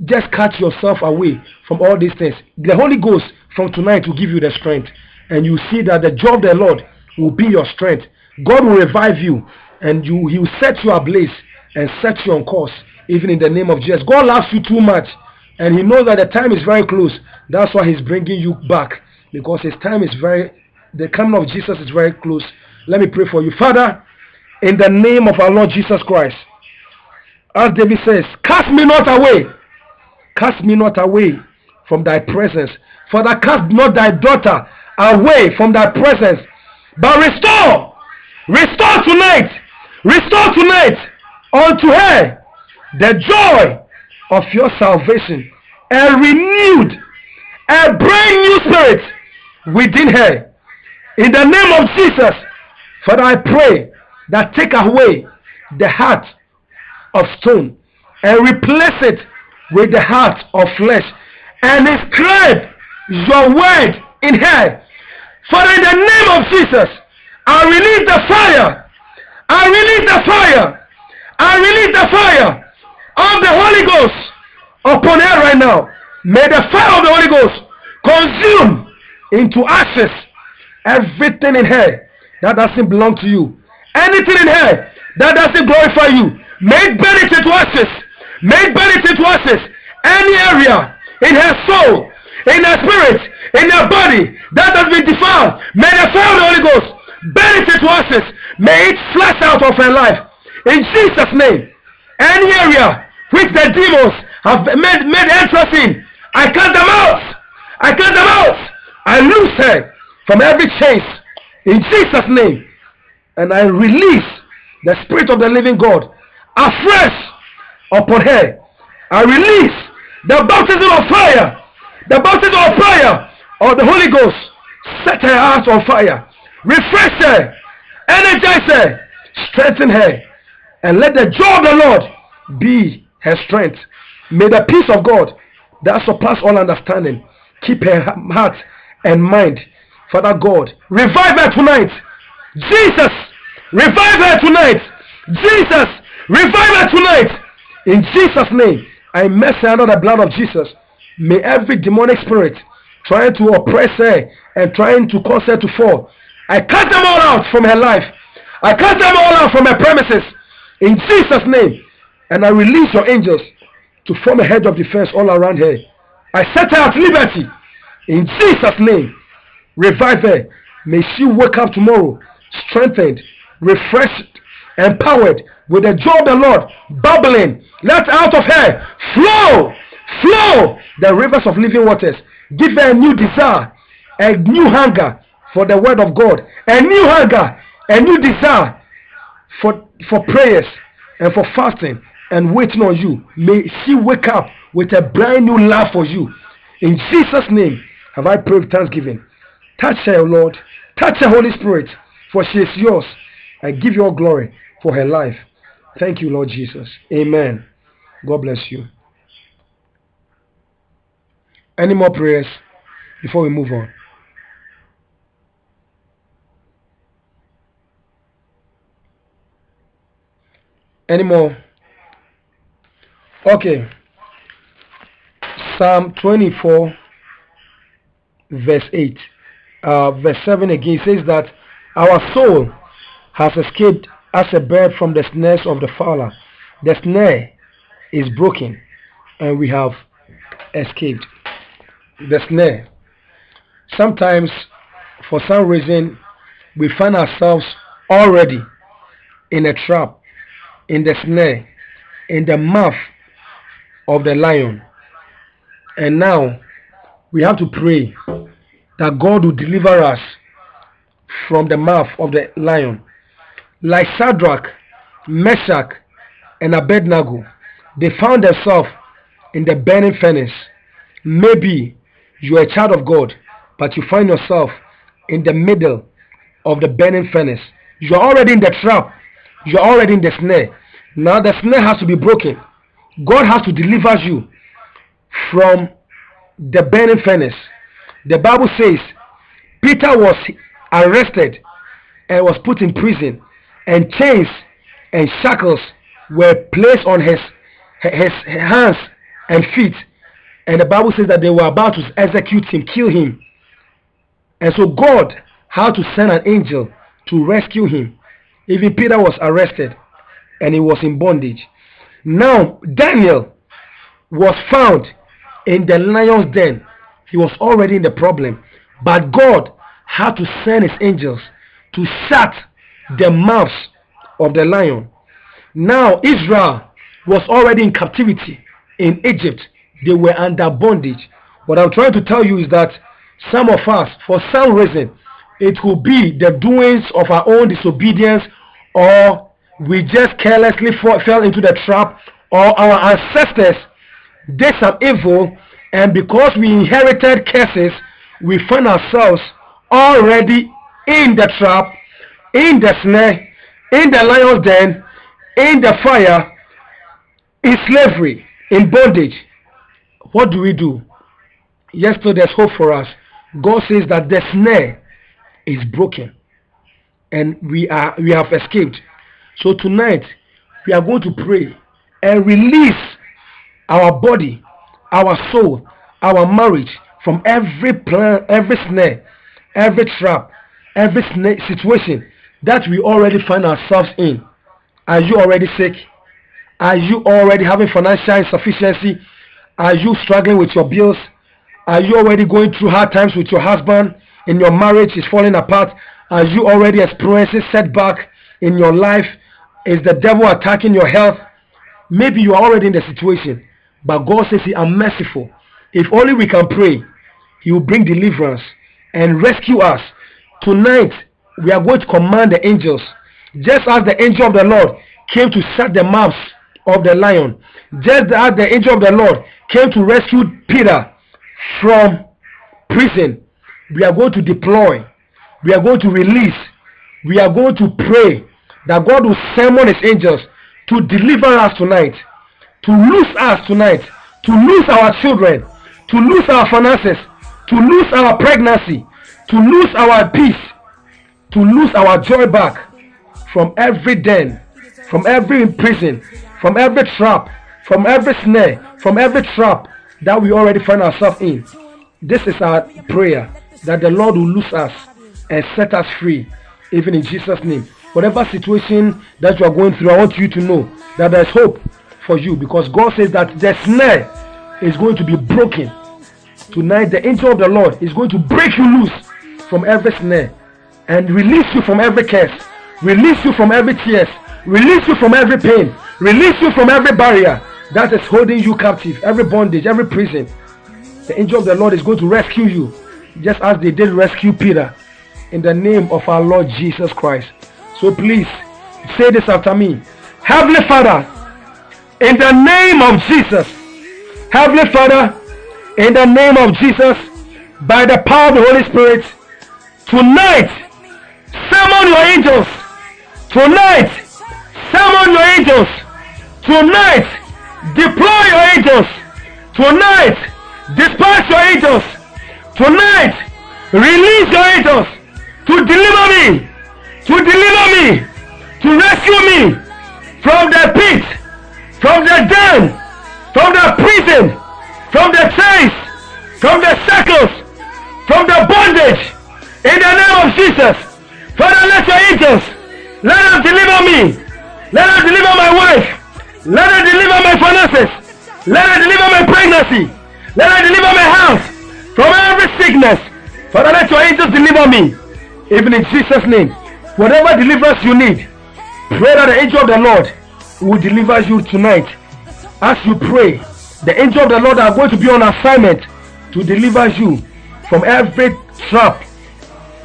just cut yourself away from all these things. The Holy Ghost from tonight will give you the strength, and you see that the joy of the Lord will be your strength. God will revive you, and you He will set you ablaze and set you on course, even in the name of Jesus. God loves you too much, and He knows that the time is very close. That's why He's bringing you back because His time is very, the coming of Jesus is very close. Let me pray for you, Father, in the name of our Lord Jesus Christ. As David says, cast me not away, cast me not away from thy presence. Father, cast not thy daughter away from thy presence, but restore, restore tonight, restore tonight unto her the joy of your salvation, a renewed, a brand new spirit within her. In the name of Jesus, Father, I pray that take away the heart of stone and replace it with the heart of flesh and inscribe your word in her. Father, in the name of Jesus, I release the fire. I release the fire I release the fire of the Holy Ghost upon her right now. May the fire of the Holy Ghost consume into ashes everything in her that doesn't belong to you. Anything in her that doesn't glorify you. Make benefit to ashes. Make benefit to ashes. Any area in her soul, in her spirit, in her body that has been defiled. May the fire of the Holy Ghost benefit to ashes. May it flash out of her life in Jesus' name. Any area which the demons have made, made entrance in, I cut them out. I cut them out. I loose her from every chains in Jesus' name. And I release the Spirit of the living God afresh upon her. I release the baptism of fire, the baptism of fire of the Holy Ghost. Set her heart on fire. Refresh her. Energize her. Strengthen her and let the joy of the Lord be her strength. May the peace of God that surpass all understanding keep her heart and mind. Father God, revive her tonight. Jesus, revive her tonight. Jesus, revive her tonight. In Jesus' name, I mess her under the blood of Jesus. May every demonic spirit trying to oppress her and trying to cause her to fall, I cut them all out from her life. I cut them all out from her premises. In Jesus' name. And I release your angels to form a hedge of defense all around her. I set her at liberty. In Jesus' name. Revive her. May she wake up tomorrow strengthened, refreshed, empowered with the joy of the Lord bubbling. Let out of her flow, flow the rivers of living waters. Give her a new desire, a new hunger for the word of God, a new hunger, a new desire for, for prayers and for fasting and waiting on you. May she wake up with a brand new love for you. In Jesus' name have I prayed thanksgiving. Touch her, Lord. Touch her, Holy Spirit, for she is yours. I give you all glory for her life. Thank you, Lord Jesus. Amen. God bless you. Any more prayers before we move on? Anymore. Okay. Psalm 24 verse 8 uh, verse 7 again says that our soul has escaped as a bird from the snares of the fowler. The snare is broken and we have escaped. The snare. Sometimes for some reason we find ourselves already in a trap in the snare, in the mouth of the lion. And now we have to pray that God will deliver us from the mouth of the lion. Like Shadrach, Meshach, and Abednego, they found themselves in the burning furnace. Maybe you are a child of God, but you find yourself in the middle of the burning furnace. You are already in the trap. You are already in the snare. Now the snare has to be broken. God has to deliver you from the burning furnace. The Bible says Peter was arrested and was put in prison, and chains and shackles were placed on his, his hands and feet. And the Bible says that they were about to execute him, kill him. And so God had to send an angel to rescue him. Even Peter was arrested and he was in bondage. Now, Daniel was found in the lion's den. He was already in the problem. But God had to send his angels to shut the mouths of the lion. Now, Israel was already in captivity in Egypt. They were under bondage. What I'm trying to tell you is that some of us, for some reason, it could be the doings of our own disobedience or we just carelessly fell into the trap or our ancestors did some evil and because we inherited curses we find ourselves already in the trap in the snare in the lion's den in the fire in slavery in bondage. What do we do? Yes so there's hope for us. God says that the snare is broken. And we are we have escaped. So tonight we are going to pray and release our body our soul our marriage from every plan every snare every trap every snare situation that we already find ourselves in. Are you already sick? Are you already having financial insufficiency? Are you struggling with your bills? Are you already going through hard times with your husband and your marriage is falling apart as you already experiencing setback in your life is the devil attacking your health. Maybe you are already in the situation but god says he am merciful. If only we can pray he will bring deliverance and rescue us. Tonight we are going to command the angels. Just as the angel of the lord came to shut the mouths of the lion just as the angel of the lord came to rescue peter from prison we are going to deploy. We are going to release. We are going to pray that god will summon his angels to deliver us tonight to lose us tonight to lose our children to lose our finances to lose our pregnancy to lose our peace to lose our joy back from every den from every prison from every trap from every snare from every trap that we already find ourselves in. This is our prayer that the lord will loose us and set us free even in jesus name. Whatever situation that you are going through i want you to know that there's hope for you because god says that the snare is going to be broken. Tonight the angel of the lord is going to break you loose from every snare and release you from every curse release you from every tears release you from every pain release you from every barrier that is holding you captive every bondage every prison. The angel of the lord is going to rescue you just as they did rescue peter in the name of our lord jesus christ. So please say this after me. Heavenly father in the name of jesus heavenly father in the name of jesus by the power of the holy spirit tonight summon your angels. Tonight summon your angels. Tonight deploy your angels. Tonight dispatch your angels tonight release your angels to deliver me to deliver me to rescue me from the pit from the den from the prison from the chains from the shackles from the bondage. In the name of jesus father let your angels let them deliver me. Let them deliver my wife. Let them deliver my finances. Let them deliver my pregnancy. Let them deliver my health from every sickness father let your angels deliver me. Even in jesus name whatever deliverance you need pray that the angel of the lord will deliver you tonight. As you pray the angel of the lord are going to be on assignment to deliver you from every trap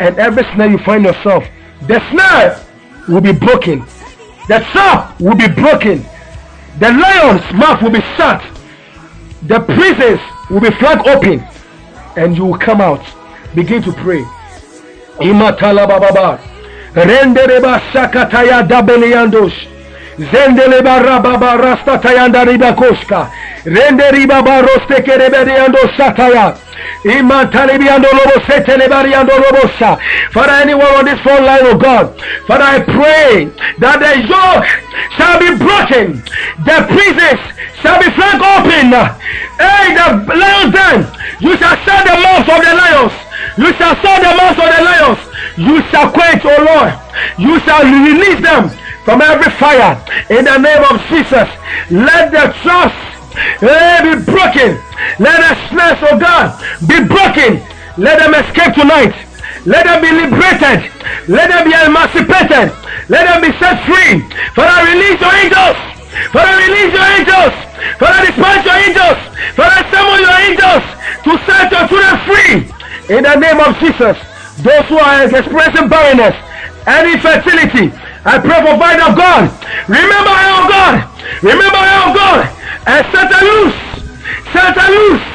and every snare you find yourself. The snare will be broken. The trap will be broken. The lion's mouth will be shut. The prisons will be flung open. And you will come out. Begin to pray. Imatala bababa. Rendereba sakataya dabeliandosh. Zendele barra baba rasta tayanda riba koska. Rende riba baroste kereberiando sataya. Imantalibiando lobo setelebariando lobosa. Father, anyone on this phone line, oh God. Father, I pray that the yoke shall be broken. The prisons shall be flung open. Hey, the lions then. You shall shut the mouths of the lions. You shall shut the mouths of the lions. You shall quench, O Lord. You shall release them from every fire in the name of Jesus. Let the trust eh, be broken. Let the snares of God be broken. Let them escape tonight. Let them be liberated. Let them be emancipated. Let them be set free. Father, release your angels. Father, release your angels. Father, dispatch your angels. Father, summon your angels to set your children free. In the name of Jesus. Those who are experiencing barrenness and infertility, I pray for fire of God. Remember I, oh God. Remember I, oh God. And set her loose. Set her loose.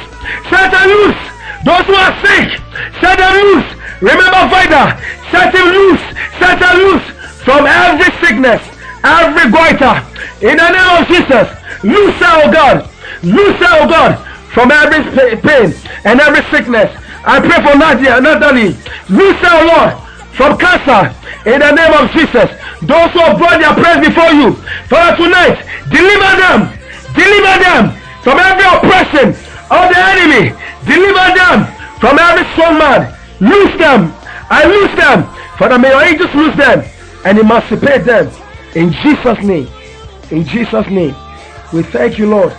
Set her loose. Those who are sick, set them loose. Remember Vida. Set him loose. Set her loose from every sickness, every goiter. In the name of Jesus. Loose her, oh God. Loose her, oh God, from every pain and every sickness. I pray for Nadia, Natalie. Loose her, oh Lord, from cancer. In the name of Jesus. Those who have brought their prayers before you, Father, tonight, deliver them, deliver them from every oppression of the enemy, deliver them from every strong man, loose them, I loose them, Father, may your angels loose them and emancipate them in Jesus' name. In Jesus' name, we thank you, Lord.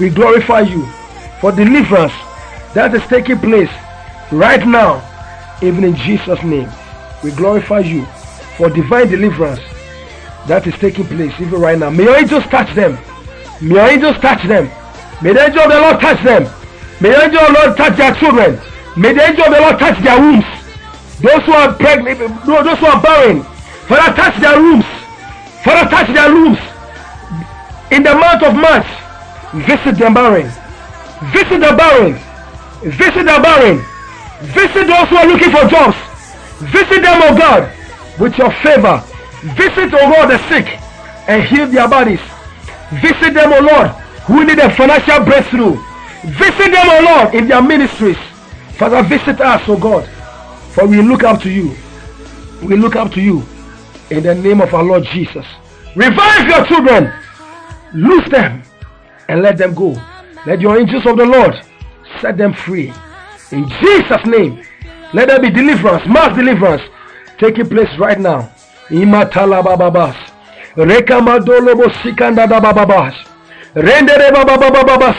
We glorify you for deliverance that is taking place right now, even in Jesus' name. We glorify you for divine deliverance that is taking place even right now. May your angels touch them. May your angels touch them. May the angel of the Lord touch them. May the angel of the Lord touch their children. May the angel of the Lord touch their wombs. Those who are pregnant, those who are barren, Father, touch their rooms. Father, touch their rooms. In the month of March, visit the barren. Visit the barren. Visit the barren. Visit those who are looking for jobs. Visit them, oh God with your favor. Visit, O Lord, the sick and heal their bodies. Visit them, O Lord, who need a financial breakthrough. Visit them, O Lord, in their ministries. Father, visit us, O God, for we look up to you. We look up to you in the name of our Lord Jesus. Revive your children, loose them, and let them go. Let your angels of the Lord set them free. In Jesus' name, let there be deliverance, mass deliverance taking place right now. Imatala bababas. Rekamadolobo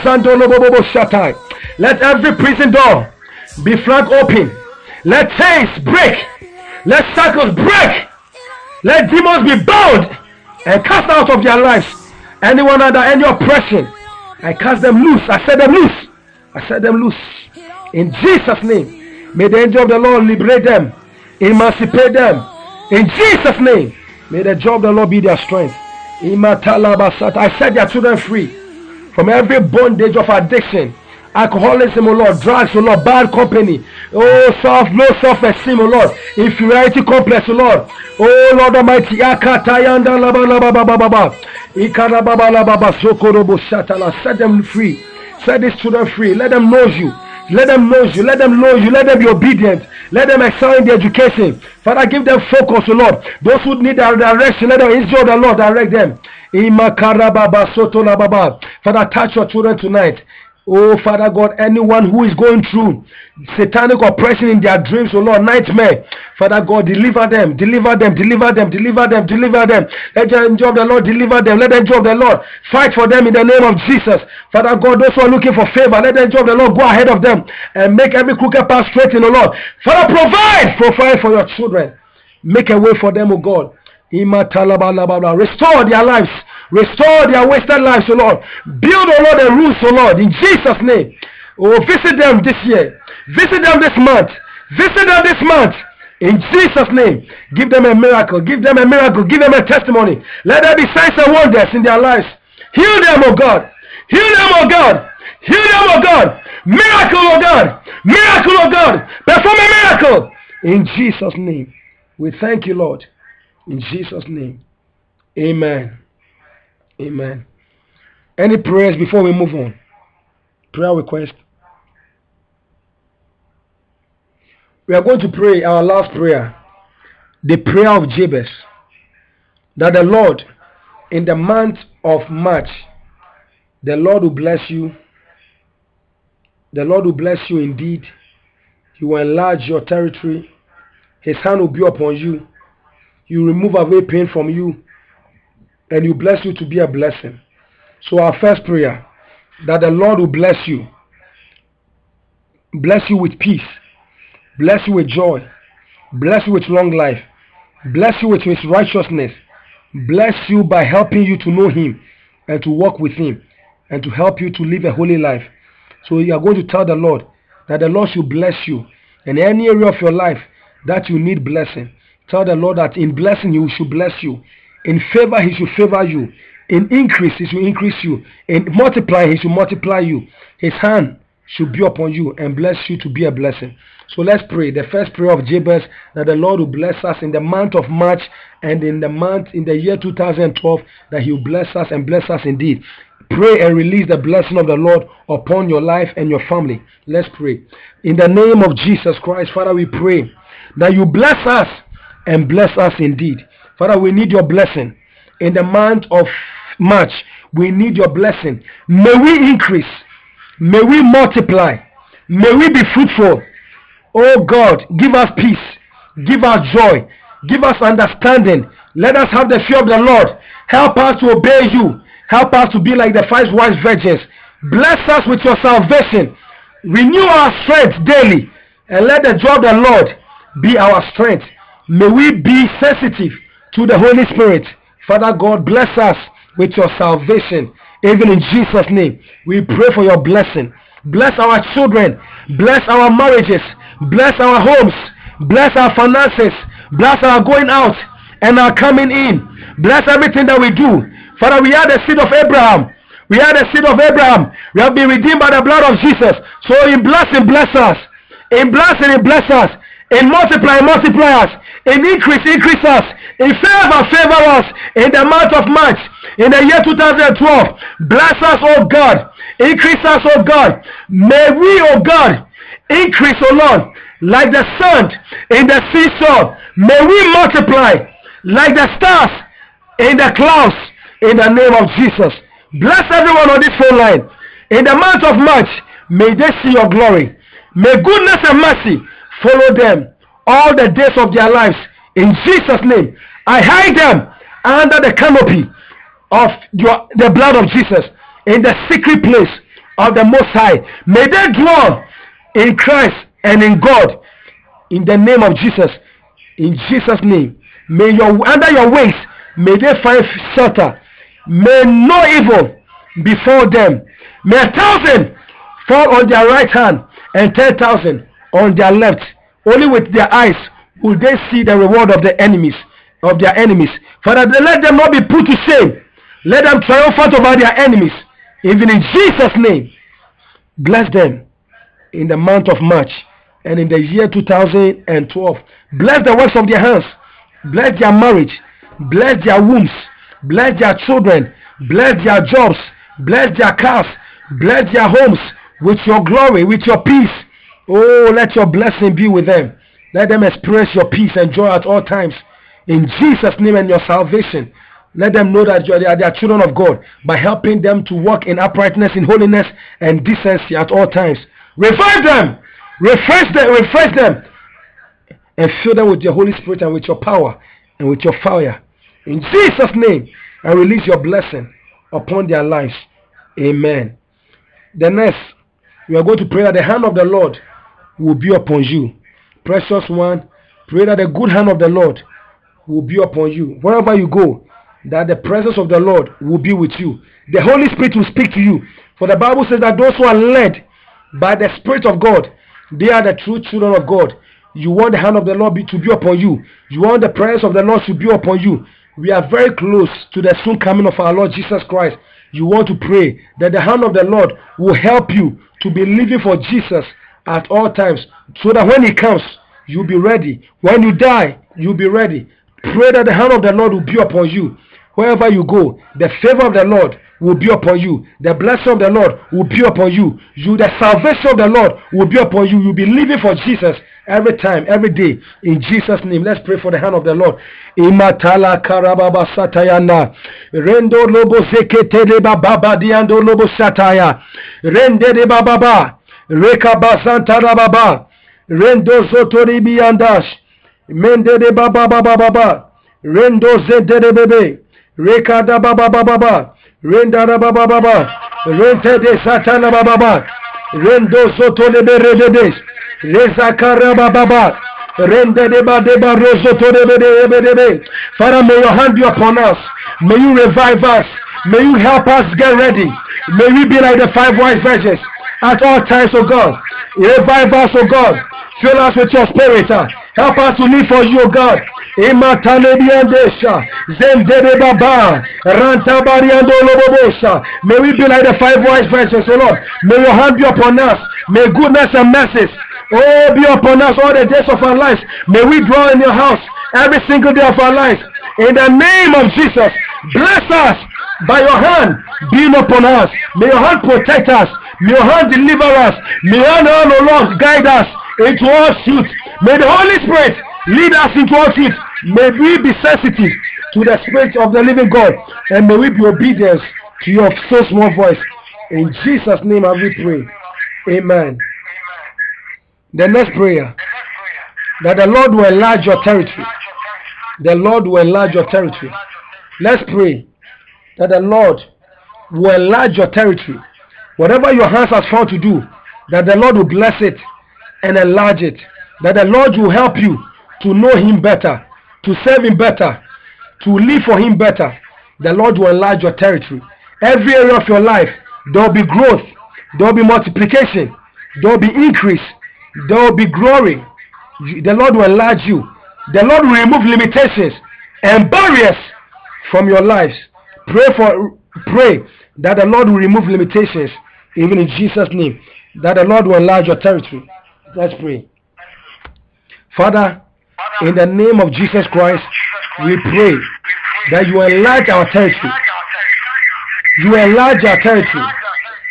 santolo bobo shatai. Let every prison door be flung open. Let chains break. Let cycles break. Let demons be bound and cast out of their lives. Anyone under any oppression, I cast them loose. I set them loose. I set them loose. In Jesus' name, may the angel of the Lord liberate them Emancipate them. In Jesus' name. May the joy of the Lord be their strength. I set their children free from every bondage of addiction, alcoholism, oh Lord, drugs, oh Lord, bad company, oh self, no self-esteem, oh Lord, inferiority complex, oh Lord, oh Lord Almighty, akatayanda laba laba baba baba, ikarababa laba sokorobo shatala, set them free, set these children free, let them know you, let them know you. Let them know you. Let them be obedient. Let them excel in the education. Father, give them focus, Lord. Those who need our direction, let them enjoy the Lord. Direct them. Father, touch your children tonight. Oh, Father God, anyone who is going through satanic oppression in their dreams, oh Lord, nightmare, Father God, deliver them, deliver them, deliver them, deliver them, deliver them. Let the angel of the Lord deliver them. Let the angel of the Lord fight for them in the name of Jesus. Father God, those who are looking for favor, let the angel of the Lord go ahead of them and make every crooked path straight in the Lord. Father, provide, provide for your children. Make a way for them, oh God. Restore their lives. Restore their wasted lives, O Lord. Build, O Lord, the roofs, O Lord, in Jesus' name. Oh, visit them this year. Visit them this month. Visit them this month. In Jesus' name. Give them a miracle. Give them a miracle. Give them a testimony. Let there be signs and wonders in their lives. Heal them, oh God. Heal them, oh God. Heal them, oh God. Miracle, oh God. Miracle, oh God. Perform a miracle. In Jesus' name. We thank you, Lord. In Jesus' name. Amen. Amen. Any prayers before we move on? Prayer request. We are going to pray our last prayer, the prayer of Jabez, that the Lord, in the month of March, the Lord will bless you. The Lord will bless you indeed. He will enlarge your territory. His hand will be upon you. Will remove away pain from you. And you bless you to be a blessing. So our first prayer, that the Lord will bless you. Bless you with peace bless you with joy, bless you with long life, bless you with his righteousness, bless you by helping you to know him and to walk with him and to help you to live a holy life. So you are going to tell the Lord that the Lord should bless you in any area of your life that you need blessing. Tell the Lord that in blessing he should bless you. In favor he should favor you. In increase he should increase you. In multiply he should multiply you. His hand should be upon you and bless you to be a blessing. So let's pray. The first prayer of Jabez that the Lord will bless us in the month of March and in the month in the year 2012 that He will bless us and bless us indeed. Pray and release the blessing of the Lord upon your life and your family. Let's pray. In the name of Jesus Christ, Father, we pray that you bless us and bless us indeed. Father, we need your blessing. In the month of March, we need your blessing. May we increase. May we multiply. May we be fruitful. Oh God, give us peace, give us joy, give us understanding. Let us have the fear of the Lord. Help us to obey you. Help us to be like the five wise virgins. Bless us with your salvation. Renew our strength daily. And let the joy of the Lord be our strength. May we be sensitive to the Holy Spirit. Father God, bless us with your salvation. Even in Jesus' name, we pray for your blessing. Bless our children. Bless our marriages. Bless our homes. Bless our finances. Bless our going out and our coming in. Bless everything that we do. Father, we are the seed of Abraham. We are the seed of Abraham. We have been redeemed by the blood of Jesus. So in blessing, bless us. In blessing, bless us. In multiply, multiply us. In increase, increase us. In favor, favor us. In the month of March, in the year 2012, bless us, oh God. Increase us, oh God. May we, oh God, Increase, O Lord, like the sun in the seesaw. May we multiply like the stars in the clouds in the name of Jesus. Bless everyone on this phone line. In the month of March, may they see your glory. May goodness and mercy follow them all the days of their lives. In Jesus' name, I hide them under the canopy of your, the blood of Jesus in the secret place of the Most High. May they dwell in Christ and in God in the name of Jesus. In Jesus' name. May your under your wings may they find shelter. May no evil befall them. May a thousand fall on their right hand and ten thousand on their left. Only with their eyes will they see the reward of the enemies of their enemies. Father, let them not be put to shame. Let them triumphant over their enemies. Even in Jesus' name. Bless them in the month of March and in the year 2012. Bless the works of their hands. Bless their marriage. Bless their wombs. Bless their children. Bless their jobs. Bless their cars. Bless their homes with your glory, with your peace. Oh, let your blessing be with them. Let them experience your peace and joy at all times. In Jesus' name and your salvation. Let them know that they are, they are children of God by helping them to walk in uprightness, in holiness, and decency at all times. Revive them. Refresh them. Refresh them. And fill them with your Holy Spirit and with your power and with your fire. In Jesus' name, I release your blessing upon their lives. Amen. The next, we are going to pray that the hand of the Lord will be upon you. Precious one, pray that the good hand of the Lord will be upon you. Wherever you go, that the presence of the Lord will be with you. The Holy Spirit will speak to you. For the Bible says that those who are led by the Spirit of God. They are the true children of God. You want the hand of the Lord be, to be upon you. You want the presence of the Lord to be upon you. We are very close to the soon coming of our Lord Jesus Christ. you want to pray that the hand of the Lord will help you to be living for Jesus at all times so that when he comes, you'll be ready. When you die, you'll be ready. Pray that the hand of the Lord will be upon you. Wherever you go, the favor of the Lord will be upon you. The blessing of the Lord will be upon you. You, the salvation of the Lord will be upon you. You'll be living for Jesus every time, every day. In Jesus' name, let's pray for the hand of the Lord. Imatala karababa satayana. Rendo lobo zekete reba baba diando lobo sataya. Rende baba. Reka basanta rababa. Rendo zotori biandash. Mende de baba baba baba. Rendo zente de bebe. Reka da baba baba baba. Renda da baba baba. Rente de satana baba baba. Rendo zoto de berededes. Reza karaba baba. Rende de ba de ba rozo to de be de be de be. Father, may your hand be upon us. May you revive us. May you help us get ready. May we be like the five wise virgins at all times, O God. Revive us, O God. Fill us with your spirit. uh. Help us to live for you, O God. May we be like the five wise virgins, O Lord. May your hand be upon us. May goodness and mercy, oh, be upon us all the days of our lives. May we dwell in your house every single day of our lives. In the name of Jesus, bless us by your hand being upon us. May your hand protect us. May your hand deliver us. May your hand, oh Lord, guide us into all truth. May the Holy Spirit lead us into all truth. May we be sensitive to the Spirit of the living God. And may we be obedient to your so small voice. In Jesus' name I will pray. Amen. The next prayer. That the Lord will enlarge your territory. The Lord will enlarge your territory. Let's pray that the Lord will enlarge your territory. Whatever your hands has found to do, that the Lord will bless it and enlarge it. That the Lord will help you to know Him better, to serve Him better, to live for Him better. The Lord will enlarge your territory. Every area of your life, there will be growth, there will be multiplication, there will be increase, there will be glory. The Lord will enlarge you. The Lord will remove limitations and barriers from your lives. Pray for pray that the Lord will remove limitations, even in Jesus' name. That the Lord will enlarge your territory. Let's pray. Father, in the name of Jesus Christ, we pray that you enlarge our territory. You enlarge our territory,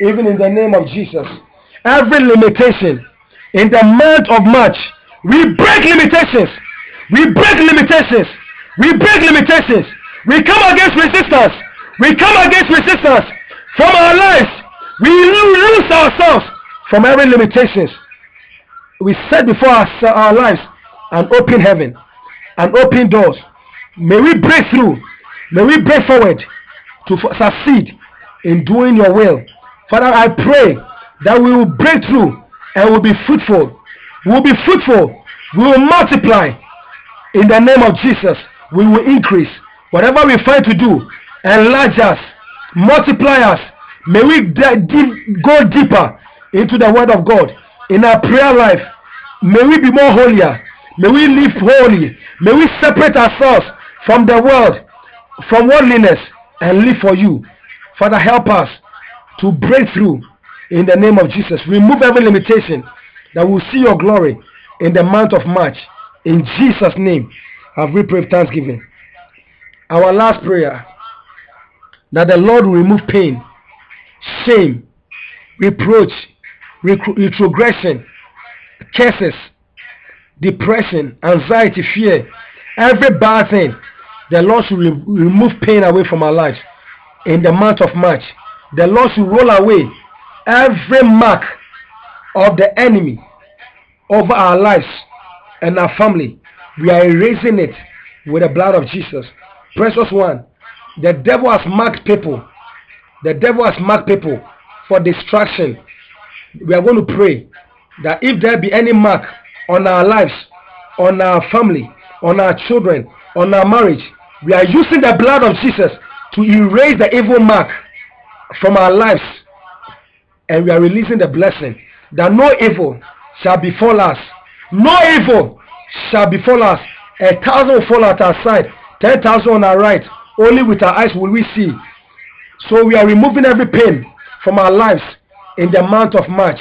even in the name of Jesus. Every limitation in the month of March, we break limitations. We break limitations. We break limitations. We come against resistance. We come against resistance from our lives. We lose ourselves from every limitations. We set before us our lives an open heaven, an open doors. May we break through. May we break forward to succeed in doing your will. Father, I pray that we will break through and will be fruitful. We will be fruitful. We will multiply. In the name of Jesus, we will increase. Whatever we find to do, enlarge us, multiply us. May we di- go deeper into the Word of God in our prayer life. May we be more holier. May we live holy. May we separate ourselves from the world, from worldliness, and live for you. Father, help us to break through in the name of Jesus. Remove every limitation that we'll see your glory in the month of March. In Jesus' name, have we prayed thanksgiving. Our last prayer that the Lord will remove pain, shame, reproach, retrogression, curses, depression, anxiety, fear, every bad thing. The Lord should re- remove pain away from our lives in the month of March. The Lord should roll away every mark of the enemy over our lives and our family. We are erasing it with the blood of Jesus. Precious one, the devil has marked people. The devil has marked people for destruction. We are going to pray that if there be any mark on our lives, on our family, on our children, on our marriage, we are using the blood of Jesus to erase the evil mark from our lives and we are releasing the blessing that no evil shall befall us. No evil shall befall us. A thousand will fall at our side, ten thousand on our right. Only with our eyes will we see So we are removing every pain from our lives in the month of March.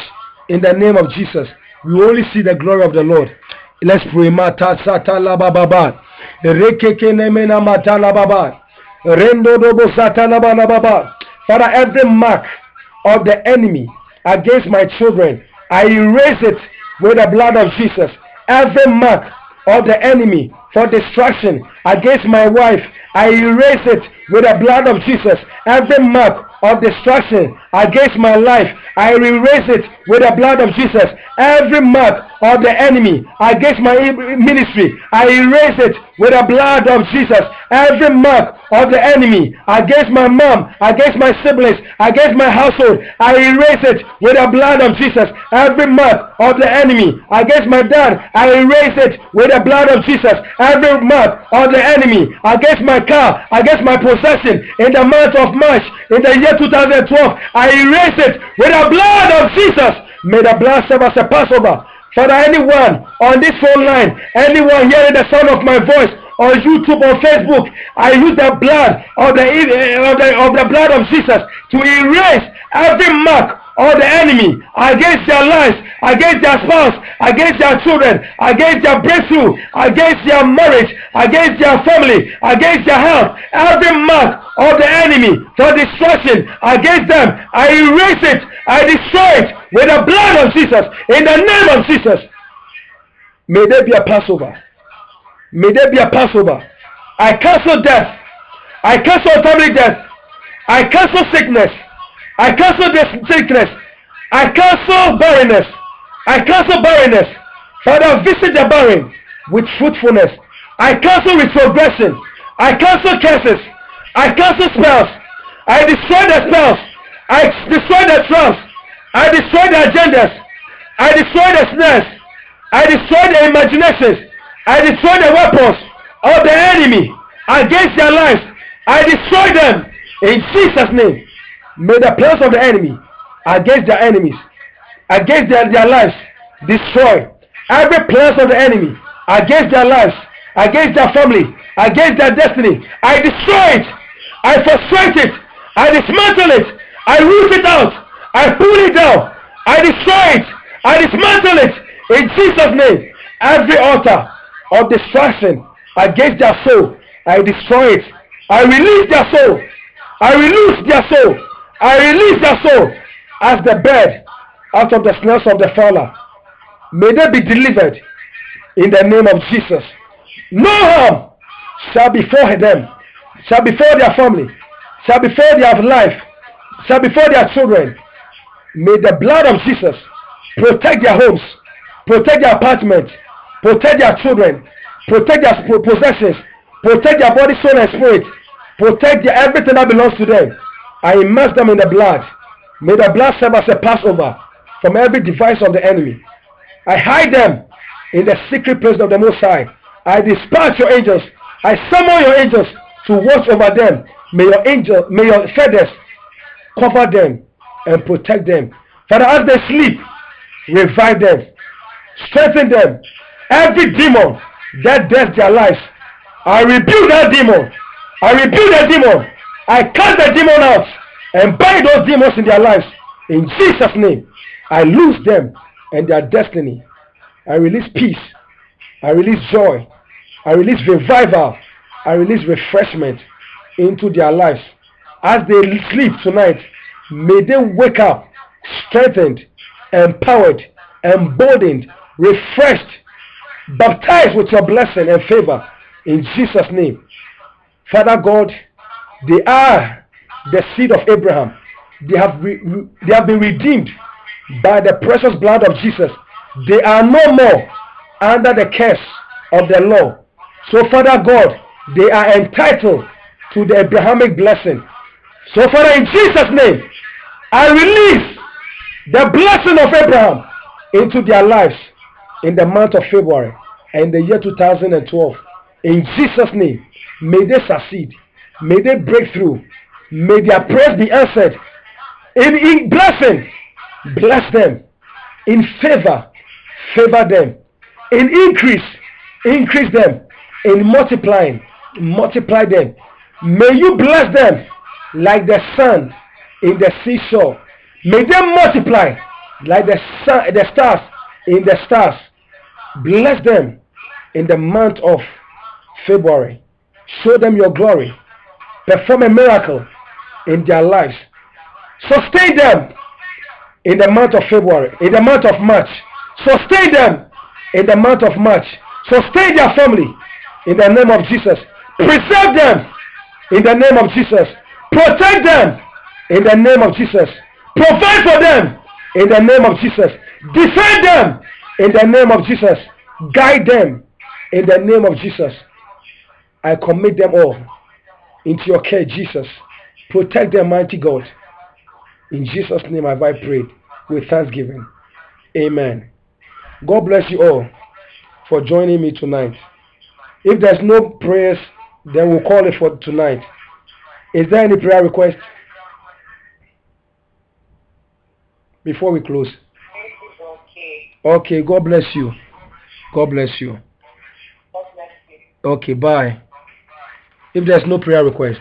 In the name of Jesus, we only see the glory of the Lord. Let's pray. Mata satala baba. Rekeke nemena matala baba. Rendo dobo satala baba. Father, every mark of the enemy against my children, I erase it with the blood of Jesus. Every mark of the enemy for destruction against my wife, I erase it with the blood of Jesus. Every mark of destruction against my life, I erase it with the blood of Jesus. Every mark of the enemy against my ministry, I erase it with the blood of Jesus. Every mark of the enemy against my mom, against my siblings, against my household, I erase it with the blood of Jesus. Every mark of the enemy against my dad, I erase it with the blood of Jesus. Every mark of the enemy against my car, against my possession in the month of March, in the year 2012, I erase it with the blood of Jesus. May the blood serve as a Passover. Father, anyone on this phone line, anyone hearing the sound of my voice on YouTube or Facebook, I use the blood of the, of the, of the blood of Jesus to erase every mark of the enemy against their lives, against their spouse, against their children, against their breakthrough, against their marriage, against their family, against their health. Every mark of the enemy for destruction against them, I erase it, I destroy it with the blood of Jesus, in the name of Jesus. May there be a Passover. May there be a Passover. I cancel death. I cancel family death. I cancel sickness. I cancel this sickness. I cancel barrenness. I cancel barrenness. Father, visit the barren with fruitfulness. I cancel retrogression. I cancel curses. I cancel spells. I destroy the spells. I destroy the trust. I destroy the agendas. I destroy the snares. I destroy the imaginations. I destroy the weapons of the enemy against their lives. I destroy them in Jesus' name. May the plans of the enemy against their enemies, against their, their lives, destroy. Every plans of the enemy against their lives, against their family, against their destiny. I destroy it. I frustrate it. I dismantle it. I root it out. I pull it down. I destroy it. I dismantle it. In Jesus' name. Every altar of destruction against their soul, I destroy it. I release their soul. I release their soul. I release their soul as the bird out of the snares of the fowler. May they be delivered in the name of Jesus. No harm shall befall them, shall befall their family, shall befall their life, shall befall their children. May the blood of Jesus protect their homes, protect their apartments, protect their children, protect their possessions, protect their body, soul, and spirit, protect their, everything that belongs to them. I immerse them in the blood. May the blood serve as a Passover from every device of the enemy. I hide them in the secret place of the Most High. I dispatch your angels. I summon your angels to watch over them. May your angel, may your feathers cover them and protect them. Father, as they sleep, revive them, strengthen them. Every demon that death their lives, I rebuke that demon. I rebuke that demon. I cast the demon out and bind those demons in their lives. In Jesus' name, I lose them and their destiny. I release peace. I release joy. I release revival. I release refreshment into their lives. As they sleep tonight, may they wake up strengthened, empowered, emboldened, refreshed, baptized with your blessing and favor in Jesus' name. Father God, they are the seed of Abraham. They have, they have been redeemed by the precious blood of Jesus. They are no more under the curse of the law. So, Father God, they are entitled to the Abrahamic blessing. So, Father, in Jesus' name, I release the blessing of Abraham into their lives in the month of February and the year 2012. In Jesus' name, may they succeed. May they break through. May their prayers be answered. In, in blessing, bless them. In favor, favor them. In increase, increase them. In multiplying, multiply them. May you bless them like the sand in the seashore. May they multiply like the sun, the stars in the stars. Bless them in the month of February. Show them your glory. Perform a miracle in their lives. Sustain them in the month of February, in the month of March. Sustain them in the month of March. Sustain their family in the name of Jesus. Preserve them in the name of Jesus. Protect them in the name of Jesus. Provide for them in the name of Jesus. Defend them in the name of Jesus. Guide them in the name of Jesus. I commit them all into your care, Jesus. Protect them, mighty God. In Jesus' name have I prayed with thanksgiving. Amen. God bless you all for joining me tonight. If there's no prayers, then we'll call it for tonight. Is there any prayer request before we close? okay. Okay, God bless you. God bless you. God bless you. Okay, bye. If there's no prayer request,